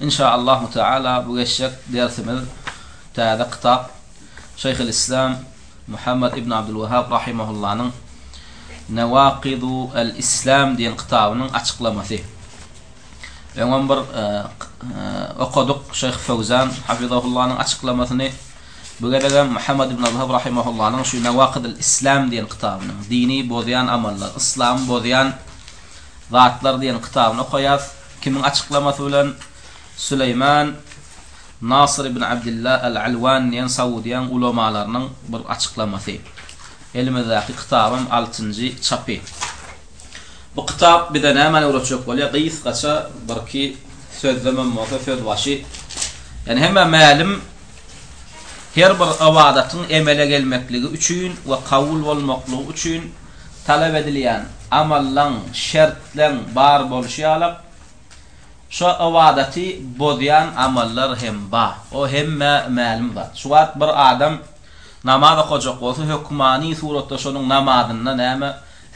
Inşa Allahu Teala bu geçjek dersimiz täze kitap Şeýhul Islam Muhammad ibn Abdul Wahhab Rahimahullanyň Newakidu el Islam diýen kitabynyň açyklamasy. Öňem bir okadyk Şeýh Fowzan Hafizahullanyň açyklamasyny. Bu gezegem Muhammad ibn Abdul Wahhab Rahimahullanyň şu Newakidu el Islam diýen kitabynyň, Dini bozýan amallar, Yslamy bozýan zatlar diýen kitabyny okaýas. Kimiň açyklamasy bilen Süleýman Nasyr ibn Abdylla al-Alwan diýen Saudiýaň ulamalarynyň bir açyklamasy. Elimizdäki kitabyň altynjy çapy. Bu kitap bize nämäni öwretjek bolýar? Gysgaça birki sözlemem bolsa söz başy. Ýani hemmä mälim Her bir ybadatyň emele gelmekligi üçin we kabul bolmaklygy üçin talap edilýän amallaň, şertleň bar bolşy ýaly, şo ybadaty bozýan amallar hem bar. O hemmä mälim zat. Şu wagt bir adam namaz okajak bolsa, hökmany suratda şonuň namazynda näme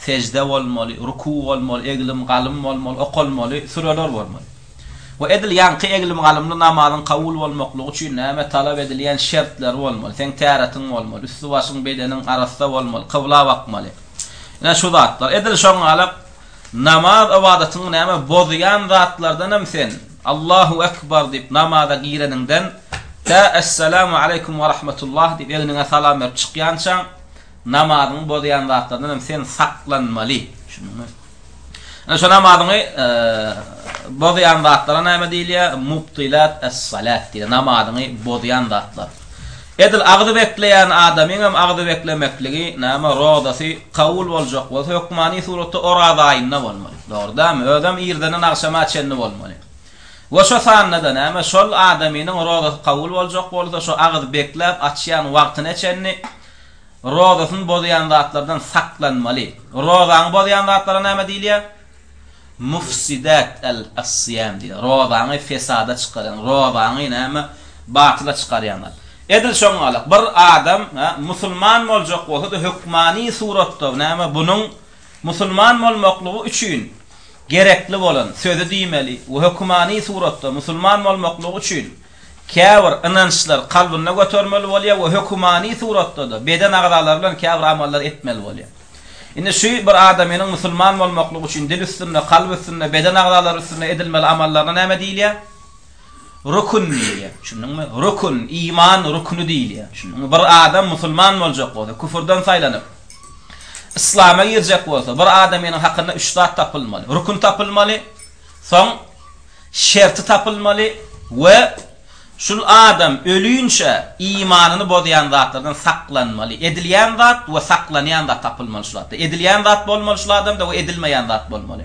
Sejde bolmaly, ruku bolmaly, eglim-galym bolmaly, okalmaly süreler bolmaly. We edil ýaňky eglim-galymly namazyň kabul bolmaklygy üçin näme talap edilýän şertleri bolmaly. Seň täretiň bolmaly, üsti-başyň, bedeniň arassa bolmaly, kybla bakmaly. Ine şu zatlar. Edil şoň ýaly namaz ybadatyňy näme bozýan zatlardan hem sen Allahu ekber diýip namaza gireniňden tä Essalamu aleýkum we rahmetullah diýip egniňe salam berip çykýançaň Namazyňy bozýan zatlardan hem sen saklanmaly. Düşündiňmi? Ine şu namazyňy bozýan zatlara näme diýilýär? Mubtilat es-salat diýilýär. Namazyňy bozýan zatlar. Edil agzy bekleýän adamyň hem agzy beklemekligi näme rozasy kabul boljak bolsa hökmany suratda oraza aýynda bolmaly. Dogry dälmi? Özem irdenden agşama çenli bolmaly. We şo sanda-da näme şol adamynyň rozasy kabul boljak bolsa şo agzy bekläp açýan wagtyna çenli Rozasyny bozýan zatlardan saklanmaly. Rozaňy bozýan zatlara näme diýilýär? Mufsidat al-syýam diýilýär. Rozaňy fesada çykarýan, rozaňy näme, batyla çykarýan zat. Edil şoň ýaly, bir adam musulman boljak bolsa-da, hökmany suratda näme, bunuň musulman bolmaklygy üçin gerekli bolan sözi diýmeli we hökmany suratda musulman bolmaklygy üçin Käbir ynançlar kalbynda götermeli bolýar we hökümany suratda-da, beden agzalary bilen käbir amallary etmeli bolýar. Indi şu bir adamynyň musulman bolmaklygy üçin dil üstünde, kalp üstünde, beden agzalary üstünde edilmeli amallaryna näme diýilýär? Rukun diýilýär. Düşündiňmi? Rukun, iman rukny diýilýär. Düşündiňmi? Bir adam musulman boljak bolsa, küfürden saýlanyp, yslama girjek bolsa, bir adamynyň hakynda üç zat tapylmaly. Rukun tapylmaly, Soň şerti tapylmaly we şul adam ölünçä imanyny bozýan zatlardan saklanmaly. Edilýän zat we saklanýan zat tapylmaly şul zatda. Edilýän zat bolmaly şul adamda we edilmeýän zat bolmaly.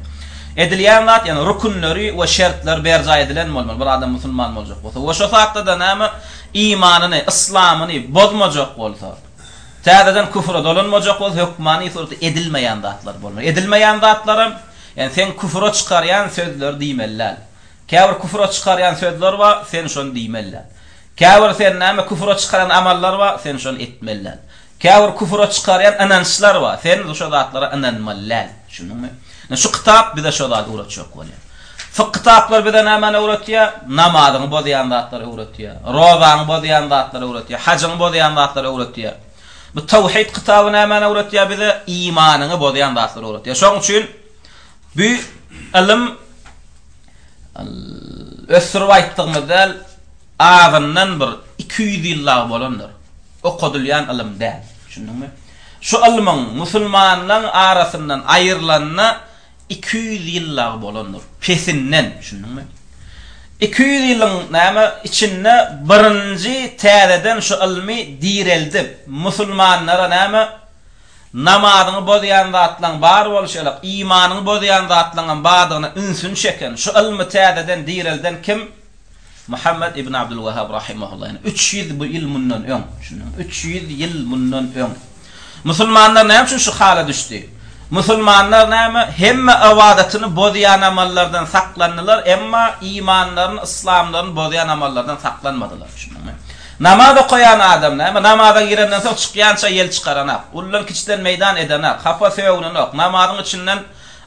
Edilýän zat ýagny rukünleri we şertleri berjaý edilen bolmaly bir adam musulman boljak bolsa we şo zatda-da näme imanyny, yslamyny bozmajak bolsa, täzeden küfre dolanmajak bolsa hökmany surata edilmeýän zatlar bolmaly. Edilmeýän zatlaram Ýani seň küfre çykarýan sözleri diýmeli däl. Käbir küfre çykarýan sözler bar, sen şony diýmeli däl. Käbir seni näme küfre çykarýan amallar bar, sen şony etmeli däl. Käbir küfre çykarýan ynançlar bar, sen şo zatlara ynanmaly däl. Düşündiňmi? Ine şu kitap bize şo zady öwretjek bolýar. Fik kitaplar bize nämeni öwretýär? Namazyňy bozýan zatlary öwretýär. Rozaňy bozýan zatlary öwretýär. Hajyňy bozýan zatlary öwretýär. Bu Tawhid kitaby nämäni öwretýär bize? Imanyňy bozýan zatlary öwretýär. Şonuň üçin bu ylym ösdürip aýtdygymyz däl, azyndan bir iki ýüz ýyllagy bolandyr. Okadylýan ylym däl. Düşündiňmi? Şu ylmyň musulmanlaryň arasyndan aýrylanyna Iki ýüz ýyllag bolandyr pesinden, düşündiňmi? Iki ýüz ýylyň, näme, içinde birinji täzeden şu ylmy direldip, musulmanlara, näme, namazyňy bozýan zatlaň bar bolşy ýalak, imanyňy bozýan zatlaňam bardygyna ünsüni çeken, şu ylmy täzeden direlden kim? Muhammet ibn Abdylwahhab rahimehullah, ýani üç ýüz ýyl mundan öň, düşündiňizmi? Üç ýüz ýyl mundan öň. Musulmanlar näme üçin şu hala düşdi? Musulmanlar näme, hemme ybadatyny bozýan amallardan saklandylar, emma imanlaryny, yslamlaryny bozýan amallardan saklanmadylar, düşündiňmi? Namaz okaýan adam näme, namaza girenden soň çykýança ýel çykaranok, uludan-kiçiden meýdan edenok, hapa sögünenok, namazyň içinden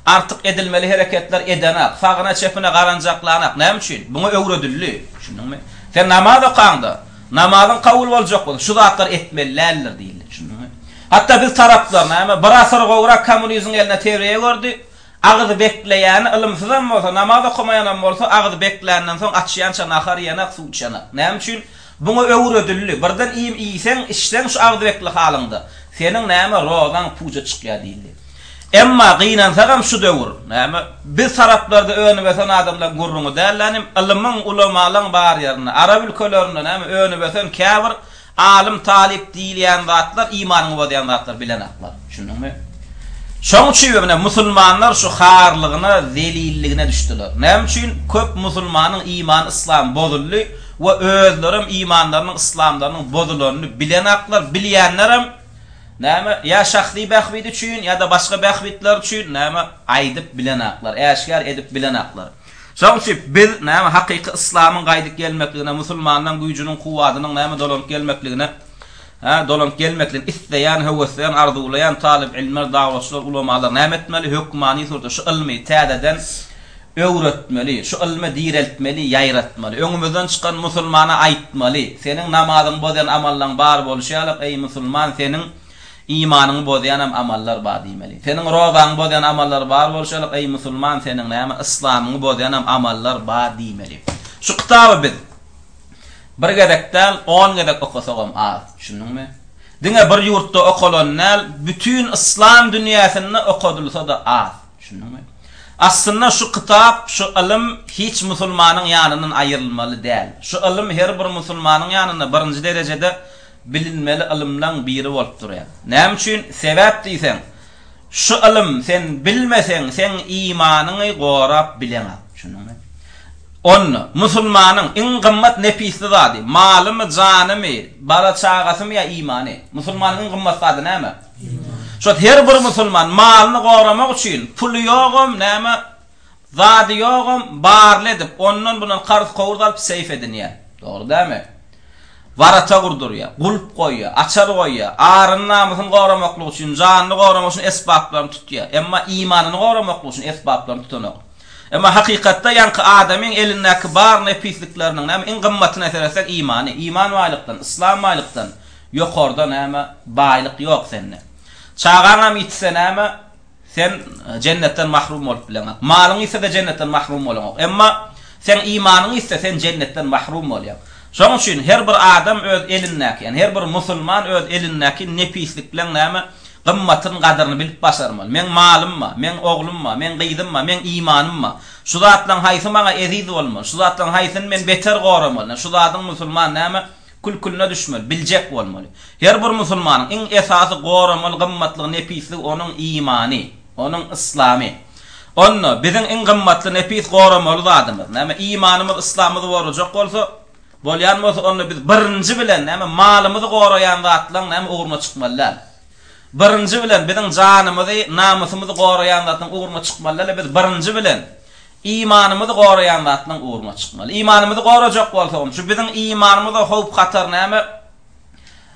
Artyk edilmeli hereketler edenak, sagyna-çepine garanjaklanak. Näme üçin? Muňa öwredildi. Düşündiňmi? Sen namaz okaňda, namazyň kabul boljak bolsa, şu zatlary etmeli däldir diýildi. Düşündiňmi? Hatda biz taraplar, näme, bir asyr gowrak kommunizmiň eline tebigy gördi, agyz bekleýäni, ylymsyzam bolsa, namaz okamaýanam bolsa, agyz bekländen soň açýança nahar iýenak, suw içenak. Näme üçin? Muňa öwredildi. Birden iým iýseň, içseň şu agzybekli halyňda, seniň näme, rozaň puja çykýar diýildi. Emma gynansagam şu döwür, näme, biz taraplarda önübösen adamlaryň gürrüňi däldi hanym, ylymyň, ulamalaryň bar ýerinde, arap ülkelerinde, näme, önübösen käbir alym-talyp diýilýän zatlar imanyňy bozýan zatlar, bilenaklar. Düşündiňmi? Şoň üçin ine musulmanlar şu harlygyna, zelilligine düşdüler. Näme üçin köp musulmanyň imany, yslamy bozuldy? We özlerem imanlarynyň, yslamlarynyň bozulanyny bilenaklar, bilýänlerem, näme, ýa şahsy bähbit üçin, ýa-da başga bähbitler üçin, näme, aýdyp bilenaklar, äşgär edip bilenaklar. Şonuň üçin biz, näme, hakyky yslamyň gaýdyp gelmekligine, musulmanlaryň güýjüniň, kuwwadynyň, näme, dolanyp gelmekligine, Hä, dolanyp gelmekligini isleýän, höwesleýän, arzuwlaýan talyp ylymlar, daglaçylar, ulamalar näme etmeli? Hökmany ýurtda şu ylmy täzeden öwretmeli, şu ylmy direltmeli, ýaýratmaly. Öňümizden çykan musulmana aýtmaly, Seniň namazyňy bozýan amallaň bar bolşy ýaly, eý, musulman, seniň imanyňy bozýan hem amallar bar diýmeli. Seniň rozaňy bozýan amallar bar bolşy ýaly, eý, musulman, seniň näme, yslamyňy bozýan hem amallar bar diýmeli. Şu kitaby biz. Bir gezek däl, on gezek okasagam az. Düşündiňmi? Diňe bir ýurtda okalan däl, bütin yslam dünýäsinde okadylsa-da az. Düşündiňmi? Aslynda şu kitap, şu ylym hiç musulmanyň ýanyndan aýrylmaly däl. Şu ylym her bir musulmanyň ýanynda birinji derejede bilinmeli ylymlaň biri bolup durýar. Näme üçin? Sebäp diýseň, Şu ylym sen bilmeseň seň imanyňy gorap bileňok. Düşündiňmi? Onda, musulmanyň iň gymmat nepisli zady, malymy, janymy, bala çagasymy ýa imany? Musulmanyň iň gymmat zady näme? Imany. Şo her bir musulman malyny goramak üçin puly ýogam näme Zady ýogam, barly edip, ondan-bundan karz-kowuz alyp seýf edinýär. Dogry dämi? Warata gurdurýar, gulp goýýar, açar goýýar, aryny-namysyny goramaklyk üçin, janyny goramak üçin esbaplaryny tutýar. Emma imanyny goramaklyk üçin esbaplaryny tutanok. Emma hakykatda ýaňky adamyň elindäki bar nepislikleriniň, näme, iň gymmatyna seretseň, imany. Iman baýlykdan, yslam baýlykdan ýokarda, näme, baýlyk ýok sende. Çagaňam ýitse, näme, Sen jennetden mahrum bolup bileňok. Malyň ýitse-de jennetden mahrum bolaňok. Emma seň imanyň ýitse, sen jennetden mahrum bolýaň. Şonuň üçin her bir adam öz elindäki, ýagny her bir musulman öz elindäki nepislik bilen näme, gymmatyny, gadyryny bilip başarmaly. Meň malym ba, meň oglum ba, meň gyzym ba, meň imanym ba. Şu zatlaryň haýsy maňa eziz bolmaly, şu zatlaryň haýsyny men beter goramaly. Şu zadyň musulman näme, Kül-külüne düşmeli, biljek bolmaly. Her bir musulmanyň iň esasy goramaly gymmatlygy, nepisligi onuň imany, onuň yslamy. Onda, biziň iň gymmatly, nepis goramaly zadymyz, näme, imanymyz, yslamymyz borujak bolsa, bolýan bolsa, onda biz birinji bilen, näme, malymyzy goraýan zatlaryň, näme, ugruna çykmaly däl. Birinji bilen, biziň janymyzy, namysymyzy goraýan zatlaryň ugruna çykmaly däl-de, biz birinji bilen, Imanymyzy goraýan zatlaryň ugruna çykmaly. Imanymyzy gorajak bolsagam, şu biziň imanymyza howp-hatar näme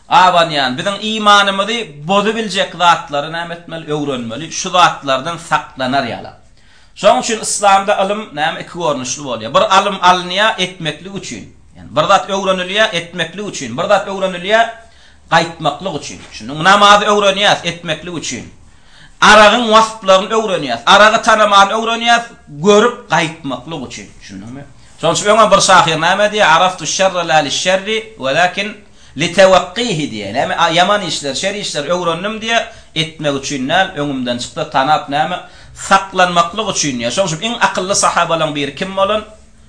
abanýan, biziň imanymyzy bozubiljek zatlary näme etmeli, öwrenmeli, şu zatlardan saklanar ýala. Şonuň üçin yslamda ylym näme iki görnüşli bolýar. Bir alym alynýar etmeklik üçin. Ýani bir zat öwrenilýär etmeklik üçin, bir zat öwrenilýär gaýtmaklyk üçin. Düşündiňmi? Namazy öwrenýäs etmeklik üçin. Aragyň wasplaryn öwrenýäs. Aragy tanamany öwrenýäs, görüp gaýtmaklyk üçin. Düşündiňmi? Şonuň üçin öňem bir şahyr näme diýýär, Araftu şerre la lişşerri, welakin litewakkihi diýýär. Näme? Ýaman işleri, şer işleri öwrendim diýýär, etmek üçin däl, öňümden çyksa tanap näme, saklanmaklyk üçin diýýär. Şonuň üçin iň akylly sahabalaryň biri kim bolan?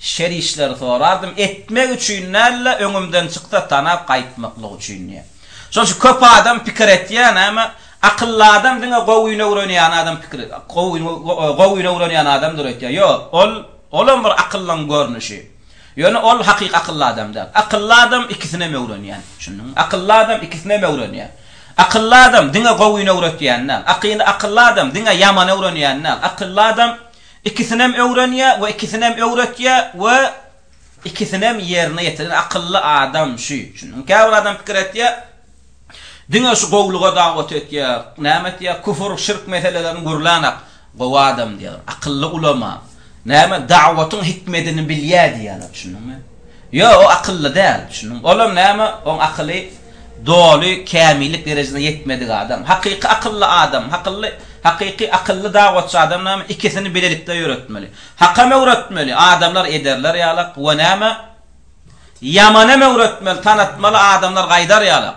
Şer işleri sorardym, etmek üçin däl-de, öňümden çyksa tanap gaýtmaklyk üçin diýýär. Şonuň üçin köp adam pikir etýär, näme, akylly adam diňe gowyny öwrenýän adam pikir, gowyny öwrenýän adamdyr öýtýär. Ýok, ol, olam bir akylyň görnüşi. Ýöne ol hakyky akylly adam däl. Akylly adam ikisiniem öwrenýän. Düşündiňmi? Akylly adam ikisiniem öwrenýän. Akylly adam diňe gowyny öwretýän däl. Akylly adam diňe ýamany öwrenýän däl. Akylly adam Ikisinem öwrenýär we ikisinem öwretýär we ikisinem ýerine ýetirýär. Akylly adam şu. Çünki käbir adam pikir etýär, diňe şu gowulyga dawat etýär, näme etýär, küfür, şirk meselelerini gürlänak gowy adam diýýärler. Akylly ulama, näme, dawatyň hikmedini bilýär diýýärler. Düşündiňmi? Ýok, o akylly däl, düşündiňmi? Olam näme, oň akyly doly kämillik derejesine ýetmedik adam. Hakyky akylly adam, hakylly, hakyky akylly dawatçy adam näme, ikisini bilelikde ýöretmeli. Hakam öwretmeli, adamlar ederler ýalak we näme, ýamanam öwretmeli, tanatmaly, adamlar gaýdar ýalak.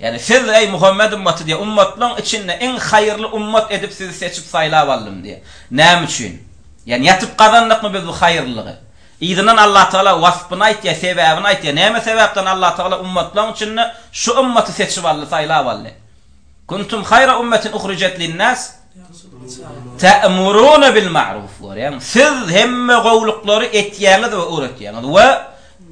Ýagny, Siz, eý, Muhammet ummaty, diýýär, ummatlaryň içinde iň haýyrly ummat edip sizi seçip, saýlap aldym, diýýär. Näme üçin? Ýagny, ýatyp gazandykmy biz bu haýyrlylygy? Yzyndan Allatagala waspyny aýtýar, sebäbini aýtýar. Näme sebäpden Allatagala ummatlaryň içinde şu ummaty seçip aldy, saýlap aldy? Kuntum haýra ummetin uhrijet linnas Ta'muruna bil ma'ruf, görýäňmi? Siz hemme gowulyklary etýäňiz we öwretýäňiz we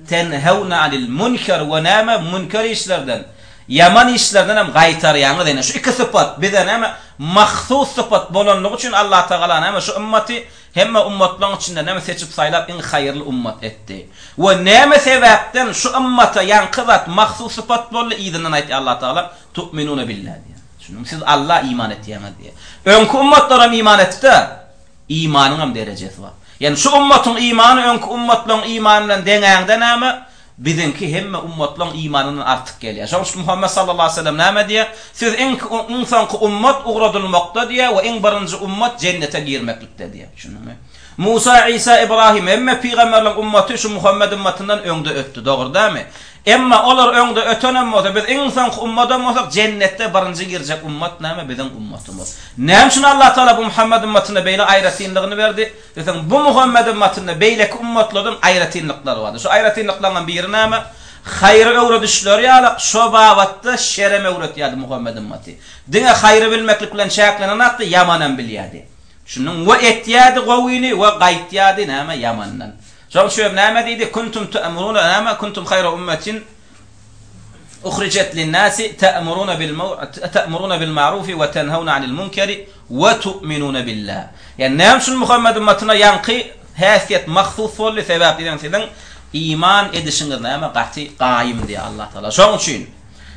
Tenhewne anil münker we näme münker işlerden, ýaman işlerden hem gaýtarýaňyz. Ine, şu iki sypat bize näme, mahsus sypat bolanlygy üçin Allah Tagala näme, şu ymmaty hemme ymmatlaryň içinden näme, seçip-saýlap iň haýyrly ymmat etdi. We näme sebäpden şu ymmata ýaňky zat mahsus sypat boldy? Yzyndan aýtýar Allah Tagala, Tu'minune billah diýýär. Düşündiňmi? Siz Alla iman etýäňiz diýýär. Öňki ymmatlar hem iman etdi-de. Imanyňam derejesi bar. Ýagny şu ummatyň imany öňki ummatlaryň imany bilen deňäňde näme, biziňki hemme ummatlaryň imanyndan artyk gelýär. Şonuň üçin Muhammet sallallahu aleýhi we sellem näme diýýär? Siz iň iň soňky ummat ugradylmakda diýýär we iň birinji ummat jennete girmeklikde diýýär. Düşündiňmi? Musa, Isa, Ybrahym hemme pygamberleriň ummaty şu Muhammet ummatyndan öňde ötdi. Dogry dälmi? Emma olar öňde ötenem bolsa, biz iň soňky ummadam bolsak, jennete birinji girjek ummat näme? Biziň ummatymyz. Näme üçin Allah Tagala bu Muhammet ummatyna beýle aýratynlygyny berdi? Diýseň, bu Muhammet ummatynda beýleki ummatlardan aýratynlyklary bardy. Şu aýratynlyklaryňam biri näme? Haýry öwredişleri ýaly, şo babatda şerem öwretýärdi Muhammet ummaty. Diňe haýry bilmeklik bilen çäklenenakdy, ýamanam bilýärdi. Düşündiňmi? We etýärdi gowyny we gaýtýardy, näme, ýamandan. Şoň üçin näme diýdi, Kuntum te'muruna näme, kuntum haýra ummetin uhrijet lin-nasi te'muruna bil te'muruna bil ma'rufi we tenhawna anil munkeri we tu'minuna billah. Ýa näme üçin Muhammet ümmetine ýaňky häsiýet mahsus boldy, sebäp diýseň siziň iman edişiňiz näme gaty gaýym diýýär Allah Taala. Şoň üçin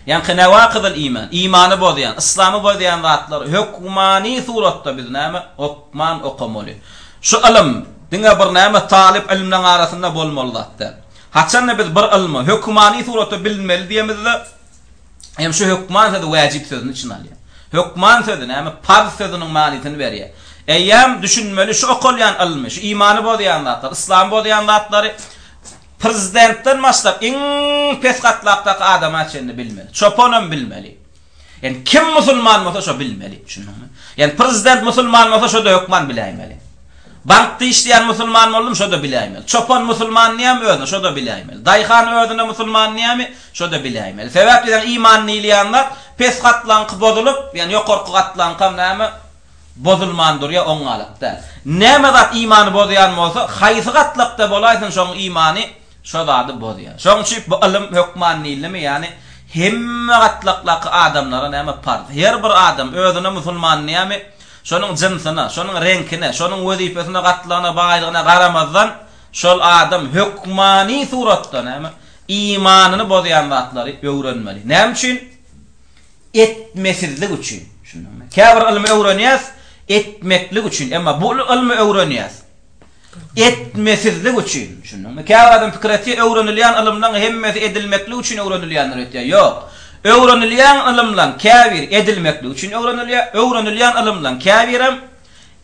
ýaňky newakyzul iman, imany bozýan, yslamy bozýan zatlary hökmany suratda biz näme okman okamaly. Şu ylym. Diňe bir näme talyp ylymlaň arasynda bolmaly zat däl. Haçanda biz bir ylmy hökmany suratda bilmeli diýemizde hem şu hökman sözi wäjip sözüni içine alýar. Hökman sözi näme parz sözüniň manysyny berýär. Eýýäm düşünmeli şu okalýan ylmy, şu imany bozýan zatlar, yslamy bozýan zatlary prezidentden başlap iň pes gatlakdaky adama çenli bilmeli. Çopan hem bilmeli. Ýani kim musulman bolsa şo bilmeli, düşündiňmi? Ýani prezident musulman bolsa şo-da hökman biläýmeli. Bankda işleýän musulman boldum şo-da biläýmeli. Çopan musulman diýämi özüne şo-da biläýmeli. Daýhan özüne musulman diýämi şo-da biläýmeli. Sebäp biziň iman diýilýän zat pes gatlaňky bozulyp, ýani ýokarky gatlaňkam näme bozulman durýar oňňalyk däl. Näme zat imany bozýan bolsa haýsy gatlakda bolaýsyn şoň imany Şo zady bozýar. Şoň üçin bu ylym hökman nilimi, ýagny hemme gatlaklaky adamlara näme parz? Her bir adam özüne musulman diýämi, şonuň jynsyna, şonuň reňkine, şonuň wezipesine, gatlagyna, baýlygyna garamazdan, şol adam hökmany suratda näme, imanyny bozýan zatlary öwrenmeli. Näme üçin? Etmesizlik üçin. Düşündiňmi? Käbir ylmy öwrenýäs, etmeklik üçin. Emma bu ylmy öwrenýäs. etmesizlik üçin, düşündiňmi? Käbir adam pikir etýär, öwrenilýän ylymlaň hemmesi edilmeklik üçin öwrenilýändir öýtýär. Ýok. Öwrenilýän ylymlaň käbiri edilmeklik üçin öwrenilýär, öwrenilýän ylymlaň käbirem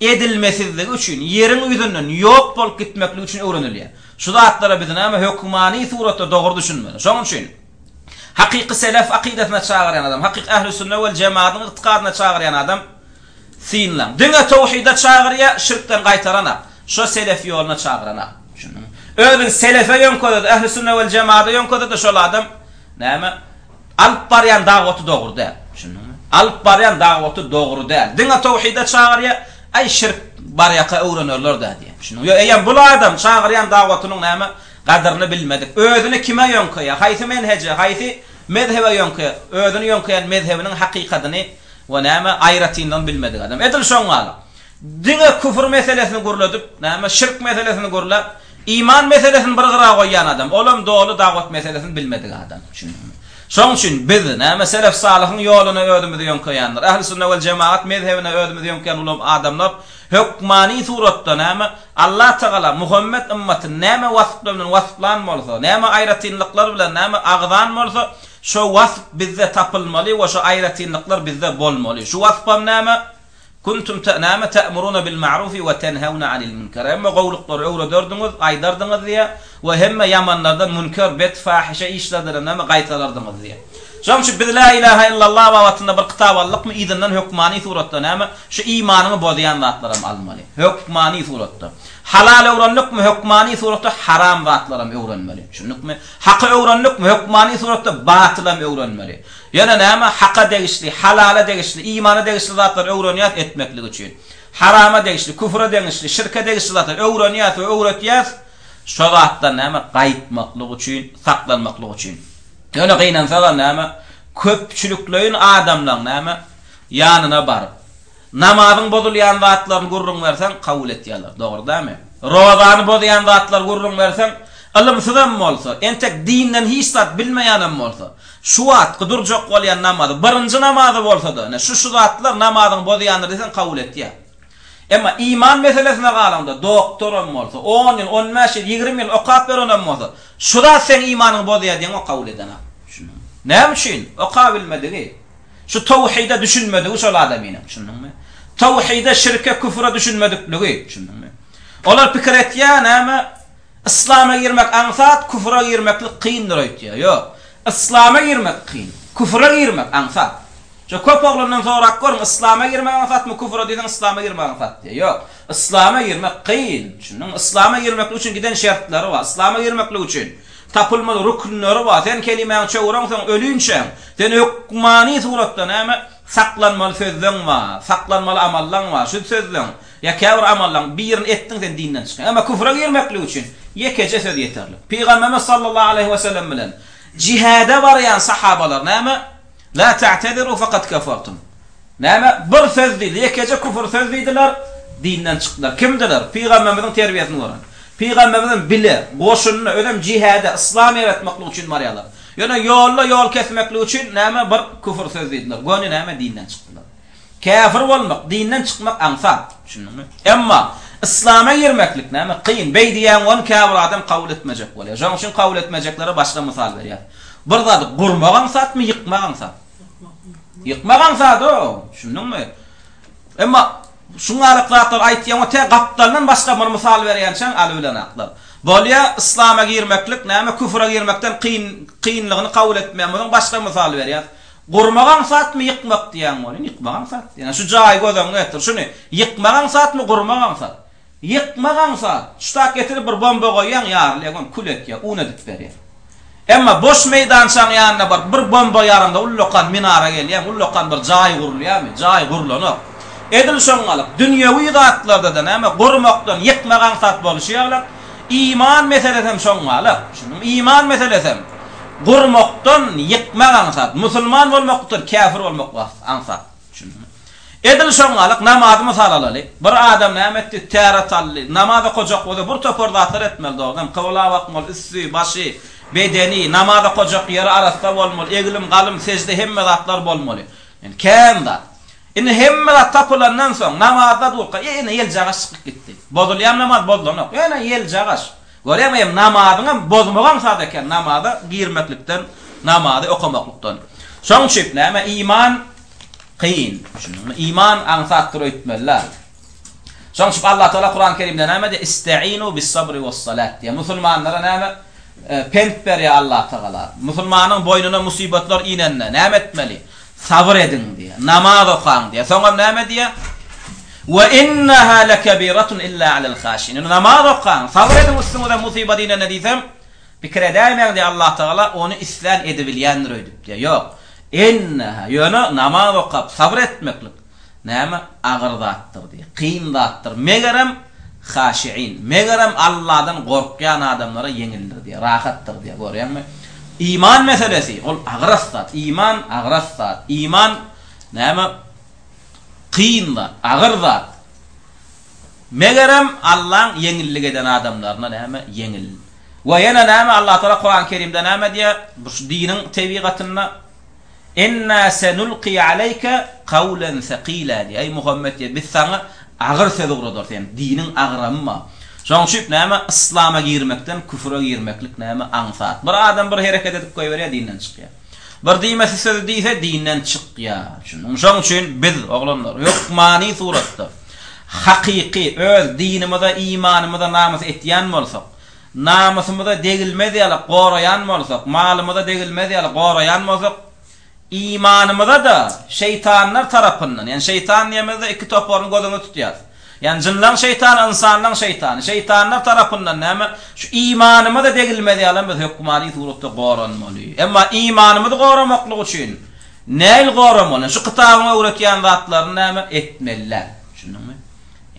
edilmesizligi üçin, ýeriň ýüzünden ýok bolup gitmeklik üçin öwrenilýär. Şu zatlara biz näme, hökmany suratda dogry düşünmeli. Şonuň üçin hakyky selef akydasyna çagyrýan adam, hakyky ählüsünne wal jemadyň ygtykadyna çagyrýan adam, Synlaň. Diňe towhide çagyrýa, şirkden gaýtaranak. Şo selef ýoluna çagyranak. Düşündiňmi? Özüni selefe ýöňkede-de, ähli sünne wel jemada ýöňkede-de şol adam, näme, alyp barýan dagwaty dogry däl. Düşündiňmi? Alyp barýan dagwaty dogry däl. Diňe towhide çagyrýa, äý şirk barýaka öwrenerler-dä diýýä. Düşündiňmi? Ýok, eýýäm bul adam çagyrýan dagwatynyň, näme, gadyryny bilmedik. Özüni kime ýöňkeýä, haýsy menheje, haýsy mezhebe ýöňkeýä, özüni ýöňkeýän mezhebiniň hakykadyny We näme aýratynlygyny bilmedik adam edil şoň ýaly. Diňe küfür meselesini gürledip, näme şirk meselesini gürläp, iman meselesini bir gyra goýýan adam, olam doly dawat meselesini bilmedik adam. Düşündiňmi? Şoň üçin biz, näme selef salyhyň ýoluna özümizi ýöňkeýänler, ähli sünne wel jemagat mezhebine özümizi ýöňkeýän ulam adamlar hökmany suratda, näme, Allah Tagala Muhammet ymmatyny näme wasplar bilen wasplan bolsa, näme aýratynlyklar bilen, näme, agzan bolsa, Şo wasp bizde tapylmaly we şo aýratynlyklar bizde bolmaly. Şu waspam näme? Kuntum te näme te'murune bil ma'rufi we tenhewne anil münker. Hemme gowulyklary öwrederdiňiz, aýdardyňyz diýýär we hemme ýamanlardan, münker, bet, fahishe işlerden hem näme gaýtarardyňyz diýýär. Şonuň üçin biz la ilaha illallah babatynda bir kitap aldykmy, yzyndan hökmany suratda näme, şu imanyňy bozýan zatlaram almaly. Hökmany suratda. Halal öwrendikmi, hökmany suratda haram zatlaram öwrenmeli. Düşündikmi? Haky öwrendikmi, hökmany suratda batylam öwrenmeli. Ýöne näme, haka degişli, halala degişli, imana degişli zatlary öwrenýäs etmeklik üçin. Harama degişli, küfre deňişli, şirke degişli zatlary öwrenýäs we öwretýäs, şo zatdan näme, gaýtmaklyk üçin, saklanmaklyk üçin. Ýöne gynansagam näme, köpçülikleýin adamlaň näme, ýanyna baryp, Namazyň bozulýan zatlaryny gürrüň berseň, kabul etýärler. Dogry dämi? Rozany bozýan zatlary gürrüň berseň, ylymsyzam bolsa, entek dinden hiç zat bilmeýänem bolsa, şu wagtky durjak bolýan namazy, birinji namazy bolsa-da, ine, şu-şu zatlar namazyňy bozýandyr diýseň, kabul etýär. Emma iman meselesine galaňda, doktoram bolsa, on ýyl, on bäş ýyl, ýigrimi ýyl okap berenem bolsa, şu zat seň imanyňy bozýar diýeňok, kabul edenok. Düşündiňmi? Näme üçin? Okabilmedigi. Şu towhyda düşünmedigi şol adamynyň, düşündiňmi? Towhyda, şirke, küfre düşünmedikligi, düşündiňmi? Olar pikir etýär, näme, yslama girmek aňsat, küfre girmeklik kyndyr öýtýär. Ýok. Yslama girmek kyn, küfre girmek aňsat. Şo köp oglandan sorap görüň, yslama girmek aňsatmy, küfre diýseň yslama girmek aňsat diýýär. Ýok. Yslama girmek kyn, düşündiňmi? Yslama girmeklik üçin giden şertleri bar. Yslama girmeklik üçin. Tapylmaly rükünleri bar. Sen kelimäňi çöwüreňsoň ölünçäň, sen hökmany suratda näme, saklanmaly sözleň bar, saklanmaly amallaň bar, şu sözleň ýa käbir amallaň birini etdiň sen dinden çykýaň. Emma küfre girmeklik üçin ýekeje söz ýeterlik. Pygamberimiz sallallahu aleýhi wesellem bilen jihäde barýan sahabalar näme? La ta'tezirû fekat kefertum. Näme? Bir söz diýdi, ýekeje küfür söz diýdiler, dinden çykdylar. Kimdiler? Pygamberimiziň terbiýesini gören. Pygamberimiziň bile, goşunyna, özem jihäde, yslam ýaýratmaklyk üçin barýarlar. Ýöne ýolda ýol kesmeklik üçin, näme, bir küfür söz diýdiler. Göni näme, dinden çykdylar. Käfir bolmak, dinden çykmak aňsat. Düşündiňmi? Emma, Yslama girmeklik, näme, kyn. Beý diýýäň, ony käbir adam kabul etmejek bolýar. Şonuň üçin kabul etmejekleri başga mysal berýär. Bir zady gurmak aňsatmy, ýykmak aňsat? Ýykmak aňsat-ow. Düşündiňmi? Emma, şuňalyk zatlary aýtýaň, o tä gapdalyndan başga bir mysal berýänçäň, aly bilenaklar. Bolýa, Yslama girmeklik, näme, küfre girmekden kyn, kynlygyny kabul etmeýän boluň, başga mysal berýär. Gurmak aňsatmy ýykmak diýýäň welin ýykmak aňsat diýýän. Şu jaýy göz öňüňe getir. Şuny ýykmak aňsatmy gurmak aňsat? Ýykmak aňsat. Şutak getirip bir bomba goýýaň ýarylýar göni kül etýär, un edip berýär. Emma boş meýdançaň ýanyna baryp bir bomba ýaranda ullakan minara gelýämi, ullakan bir jaý gurulýamy? Jaý gurlanok. Edil şoňňalyk dünýewi zatlarda-da näme gurmakdan ýykmak aňsat boluşy ýaly, Iman meselesi hem şoň ýaly, düşündiňmi? Iman meselesi hem gurmakdan ýykmak aňsat, musulman bolmakdan käfir bolmak wagt aňsat, düşündiňmi? Edil şoň ýaly, namazy mysal alaly. Bir adam näme etdi? Täret saldy, namaz okajak bolsa bir topar zatlar etmeli, dogrymy? Kybla bakmaly, üsti, başy, bedeni, namaz okajak ýeri arassa bolmaly, eglim, galym, sejde hemme zatlar bolmaly. Indi kän zat. Indi hemme zat tapylandan soň, namazda durka, ýene ýeljagaş çykyp gitdi. Bozulýam namaz, bozulanok. Ýöne ýeljagaş. Görýäňmi, hem namazyňam, bozmagyň sada eken, namaza girmeklikden, namazy okamaklykdan. Şoň üçin, näme, iman kyn, düşündiňmi? Iman aňsatdyr öýtmeli zat. Şonuň üçin Allatagala Kurany Kerimde näme diýýär? Iste'inu bis-sabri was-salat diýýär. Musulmanlara näme pent berýär Allatagala? Musulmanyň boýnuna musibatlar inende näme etmeli? Sabyr ediň diýýär. Namaz okaň diýýär. Soňam näme diýýär? We inneha lekebiratun illa alel-haşiin. Indi namaz okaň, sabyr ediň üstüňize musibat inende diýsem, pikir edäýmäň diýýär Allatagala, ony islän edibilýändir öýdüp diýýär. Ýok. Inneha, ýöne namaz okap, sabyr etmeklik. Näme agyr zatdyr diýip, kyn zatdyr. Megerem, haşiin, megerem Alladan gorkýan adamlara ýeňildir diýip, rahatdyr diýip. Görýäňmi? Iman meselesi, ol agras zat. Iman, agras zat. Iman, näme, kyn zat, agyr zat. Megerem, Allaň ýeňillik eden adamlaryna, näme, ýeňil. We ýene näme, Allatagala Kurany Kerimde näme diýýär? Şu diniň tebigatynda Enna senulki aleyke kawlen sekila diýýär. Eý Muhammet diýýär, biz saňa agyr söz ugradarys, ýagny diniň agramma. Şonuň üçin näme yslama girmekden küfre girmeklik näme aňsat. Bir adam bir hereket edip goýberýär dinden çykýar. Bir diýmesi sözi diýse dinden çykýar. Düşündiňmi? Şonuň üçin biz, oglanlar, hökmany suratda hakyky öz dinimize, imanymyza namys etýän bolsak, Namysymyza degilmez ýaly goraýan bolsak, malymyza degilmez ýaly goraýan bolsak, imanymyza-da şeýtanlar tarapyndan, ýagny şeýtan diýemizde iki toparyny göz öňünde tutýarys. Ýagny jynlaň şeýtany, ynsanlaň şeýtany, şeýtanlar tarapyndan näme, şu imanymyza degilmez ýaly hem biz hökmany suratda goranmaly. Emma imanymyzy goramaklyk üçin näil goramaly? Şu kitabyň öwretýän zatlaryny näme, etmeli-dä. Düşündiňmi?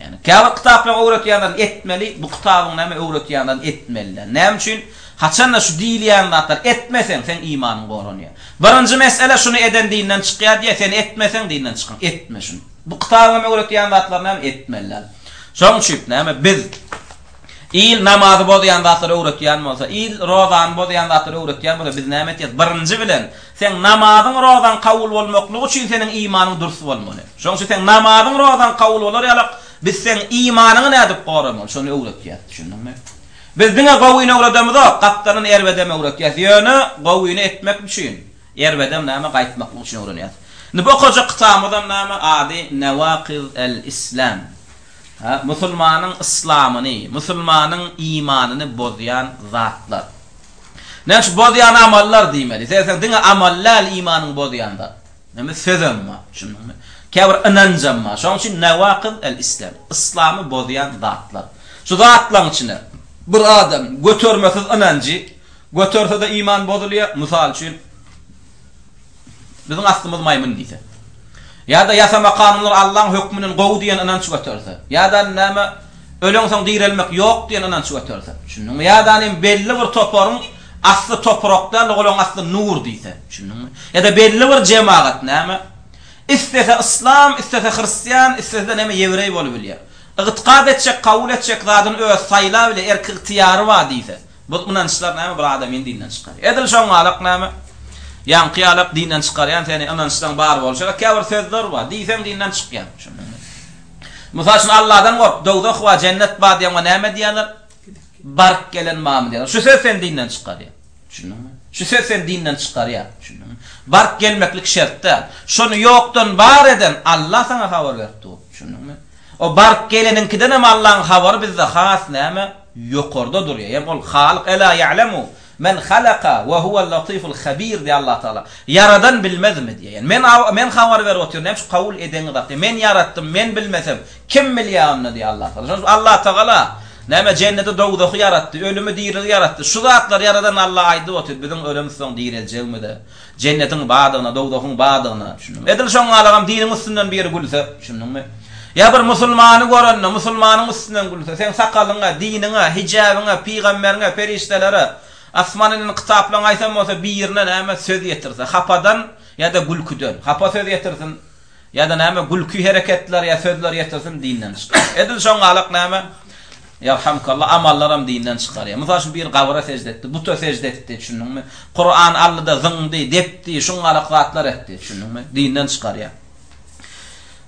Ýani käbir kitaplaryň öwretýänlerini etmeli, bu kitabyň näme öwretýänlerini etmeli däl. Näme üçin? Haçanda şu diýilýän zatlary etmeseň seň imanyň goranýar. Birinji mesele şuny eden dinden çykýar diýýär, sen etmeseň dinden çykan. Etme şuny. Bu kitabyň hem öwretýän zatlary näme etmeli däl. Şoň üçin näme biz il namazy bozýan zatlary öwretýän bolsa, il rozany bozýan zatlary öwretýän bolsa biz näme etýäs? Birinji bilen Seň namazyň, rozaň kabul bolmaklygy üçin seniň imanyň dürs bolmaly. Şonuň üçin seň namazyň, rozaň kabul bolar ýalak, biz seň imanyňy nädip goramaly, şony öwretýäs. Düşündiňmi? Biz diňe gowyny öwredemizok, gapdanam erbedem öwretýäs. Ýöne gowyny etmek üçin, erbedem näme, gaýtmaklyk üçin öwrenýäs. Indi bu okajak kitabymyzam näme, ady Newakyz el-Islam. Ha, musulmanyň yslamyny, musulmanyň imanyny bozýan zatlar. Näme şu bozýan amallar diýmeli. Seretseň diňe amal däl imanyňy bozýan zat. Näme sözem bar, düşündiňmi? Käbir ynanjam bar. Şonuň üçin newakyz el islam, yslamy bozýan zatlar. Şu zatlaryň içine bir adam götermesiz ynanjy göterse-de iman bozulýar. Mysal üçin. Biziň aslymyz maýmyn diýse. Ýa-da ýasama kanunlar Allaň hökmünden gowy diýen ynanç göterse. Ýa-da näme, öleňsoň direlmek ýok diýen ynanç göterse. Düşündiňmi? Ýa-da näme, belli bir toparyň asly toprak däl, olaň asly nur diýse. Düşündiňmi? Ýa-da belli bir jemagat näme, islese yslam, islese hristian, islese-de näme ýewreý bolubilýär. Ygtykad etjek, kabul etjek zadyny özi saýlabilýär, erk-ygtyýary bar diýse. Bu ynançlar näme bir adamyny dinden çykarýar. Edil şoň ýalak näme? Ýaňky ýalak dinden çykarýan seni ynançlaň bar bolşy gerek. Käbir sözler bar. Diýseň dinden çykýan. Mysal üçin Allahdan gork, dowzah bar, jennet bar diýeňde näme diýerler? Baryp gelen barmy diýerler. Şu söz seni dinden çykarýar. Düşündiňmi? Şu söz seni dinden çykarýar. Düşündiňmi? Baryp gelmeklik şert däl. Şony ýokdan bar eden Allah saňa habar berip dur. Düşündiňmi? O baryp geleniňkiden hem Allahyň habary bizde has näme? ýokarda durýar. Hem ol Halyk, Elâ ýe'lemû men halaka we huvel latiful habîr diýýär Allah Tagala. Ýaradan bilmezmi diýýär. Ýani men men habar berip otyryn, näme şu kabul edeňiz hakda. Men ýaratdym, men bilmesem, kim bilýär onda diýýär Allah Tagala. Şonuň üçin Allah Tagala näme jenneti, dowzahy ýaratdy, ölümi, diriligi ýaratdy. Şu zatlary ýaradan Allah aýdyp otyr, biziň ölemsoň direljegimize. Jennetiň bardygyna, dowzahyň bardygyna düşündiňmi? Edil şoňalagam diniň üstünden biri gülse, düşündiňmi? Ýa bir musulmany görende, musulmanyň üstünden gülse, seň sakalyňa, diniňe, hijabyňa, pygamberiňe, perişdelere, asman inen kitaplaryňa aýtan bolsa, birine näme söz ýetirse, hapadan ýa-da gülküden. Hapa söz ýetirsin, Ýa-da näme gülki hereketler ýa sözler ýetirsin dinden çykar. Edil şoňalak näme Ýarhamkallah amallaram dinden çykar. Mysal üçin biri gabra sejde etdi, buta sejde etdi, düşündiňmi? Kuran aldy-da zyňdy, depdi, şuňalak zatlar etdi, düşündiňmi? Dinden çykarýar.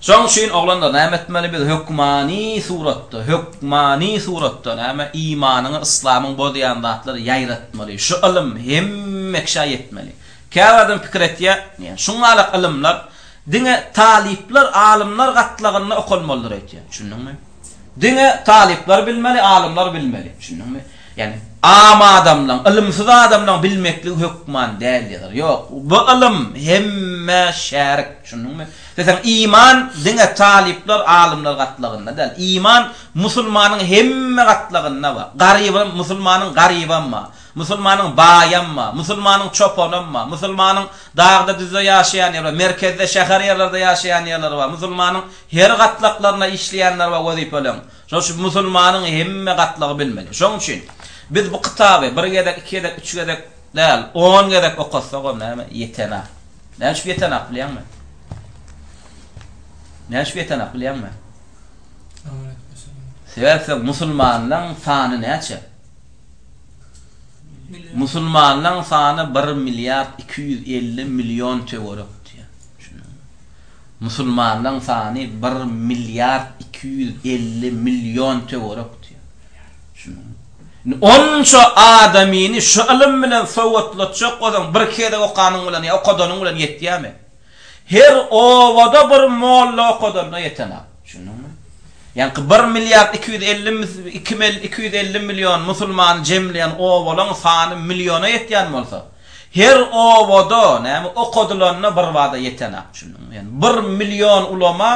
Şoň üçin oglanlar näme etmeli biz hökmany suratda, hökmany suratda näme imanyňy, yslamyňy bozýan zatlary ýaýratmaly. Şu ylym hemme kişä ýetmeli. Käbir adam pikir etýär, şuň alak ylymlar diňe talyplar, alymlar gatlagynda okalmalydyr öýtýär. Düşündiňmi? Diňe talyplar bilmeli, alymlar bilmeli. Düşündiňmi? Ýagny, am adamlaň, ylymsyz adamlaň bilmekligi hökman däl ýazyr. Ýok, bu ylym hemmä şärik. Düşündiňmi? Esasan, iman diňe talyplar, alymlar gatlagynda däl. Iman musulmanyň hemme gatlagynda bar. Garybam, musulmanyň garybam bar. Musulmanyň baýamma, musulmanyň çopanamma, musulmanyň dagda-düzde ýaşaýan ýeri bar, merkezde, şäher ýerlerde ýaşaýan ýerleri bar, musulmanyň her gatlaklarynda işleýänler bar wezipeleň. Şonuň üçin musulmanyň hemme gatlagy bilmeli. Şonuň üçin biz bu kitaby bir gezek, iki gezek, üç gezek däl, on gezek okasagam näme, ýetenok. Näme üçin ýetenok bilýäňmi? Näme üçin ýetenok bilýäňmi? Sebäbi sen musulmanyň sany näçe? Musulmanlaryň sany bir milliard iki ýüz elli million töwerekdir. Musulmanlaryň sany bir milliard iki ýüz elli million töwerekdir. Indi onça adamyny şu ylym bilen sowatlatjak bolsaň, bir gezek okanyň bilen ýa okadanyň bilen ýetýärmi? Her obada bir molla okadanda ýetenok. Düşündiňmi? Ýaňky bir milliard iki ýüz elli iki mil iki ýüz elli million musulmany jemleýän obalaň sany milliona ýetýän bolsa, her obada, näme, okadylanda birbada ýetenok. Düşündiňmi? Ýani bir million ulama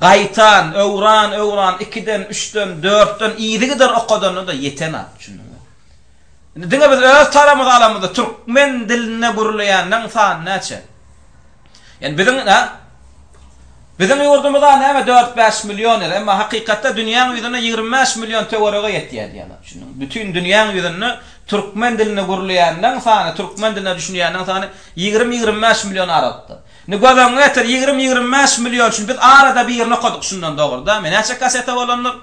gaýtam, öwran-öwran, ikiden, üçden, dörtden, yzygider okadanda-da ýetenok. Düşündiňmi? Indi diňe biz öz taramyzy alamyzda türkmen dilinde gürleýänleň sany näçe? Ýani biziň hä? Biziň ýurdumyza näme dört bäş million diýýär, emma hakykatda dünýäň ýüzünde ýigrimi bäş million töwerege ýetýär diýýärler. Düşündiňiz? Bütin dünýäň ýüzünde türkmen dilinde gürleýänleň sany, türkmen diline düşünýänleň sany ýigrimi ýigrimi bäş million aralykda. Indi göz öňüňe getir, ýigrimi ýigrimi bäş million üçin biz arada birini okadyk şundan dogry-da, men näçe kasseta bolandyr?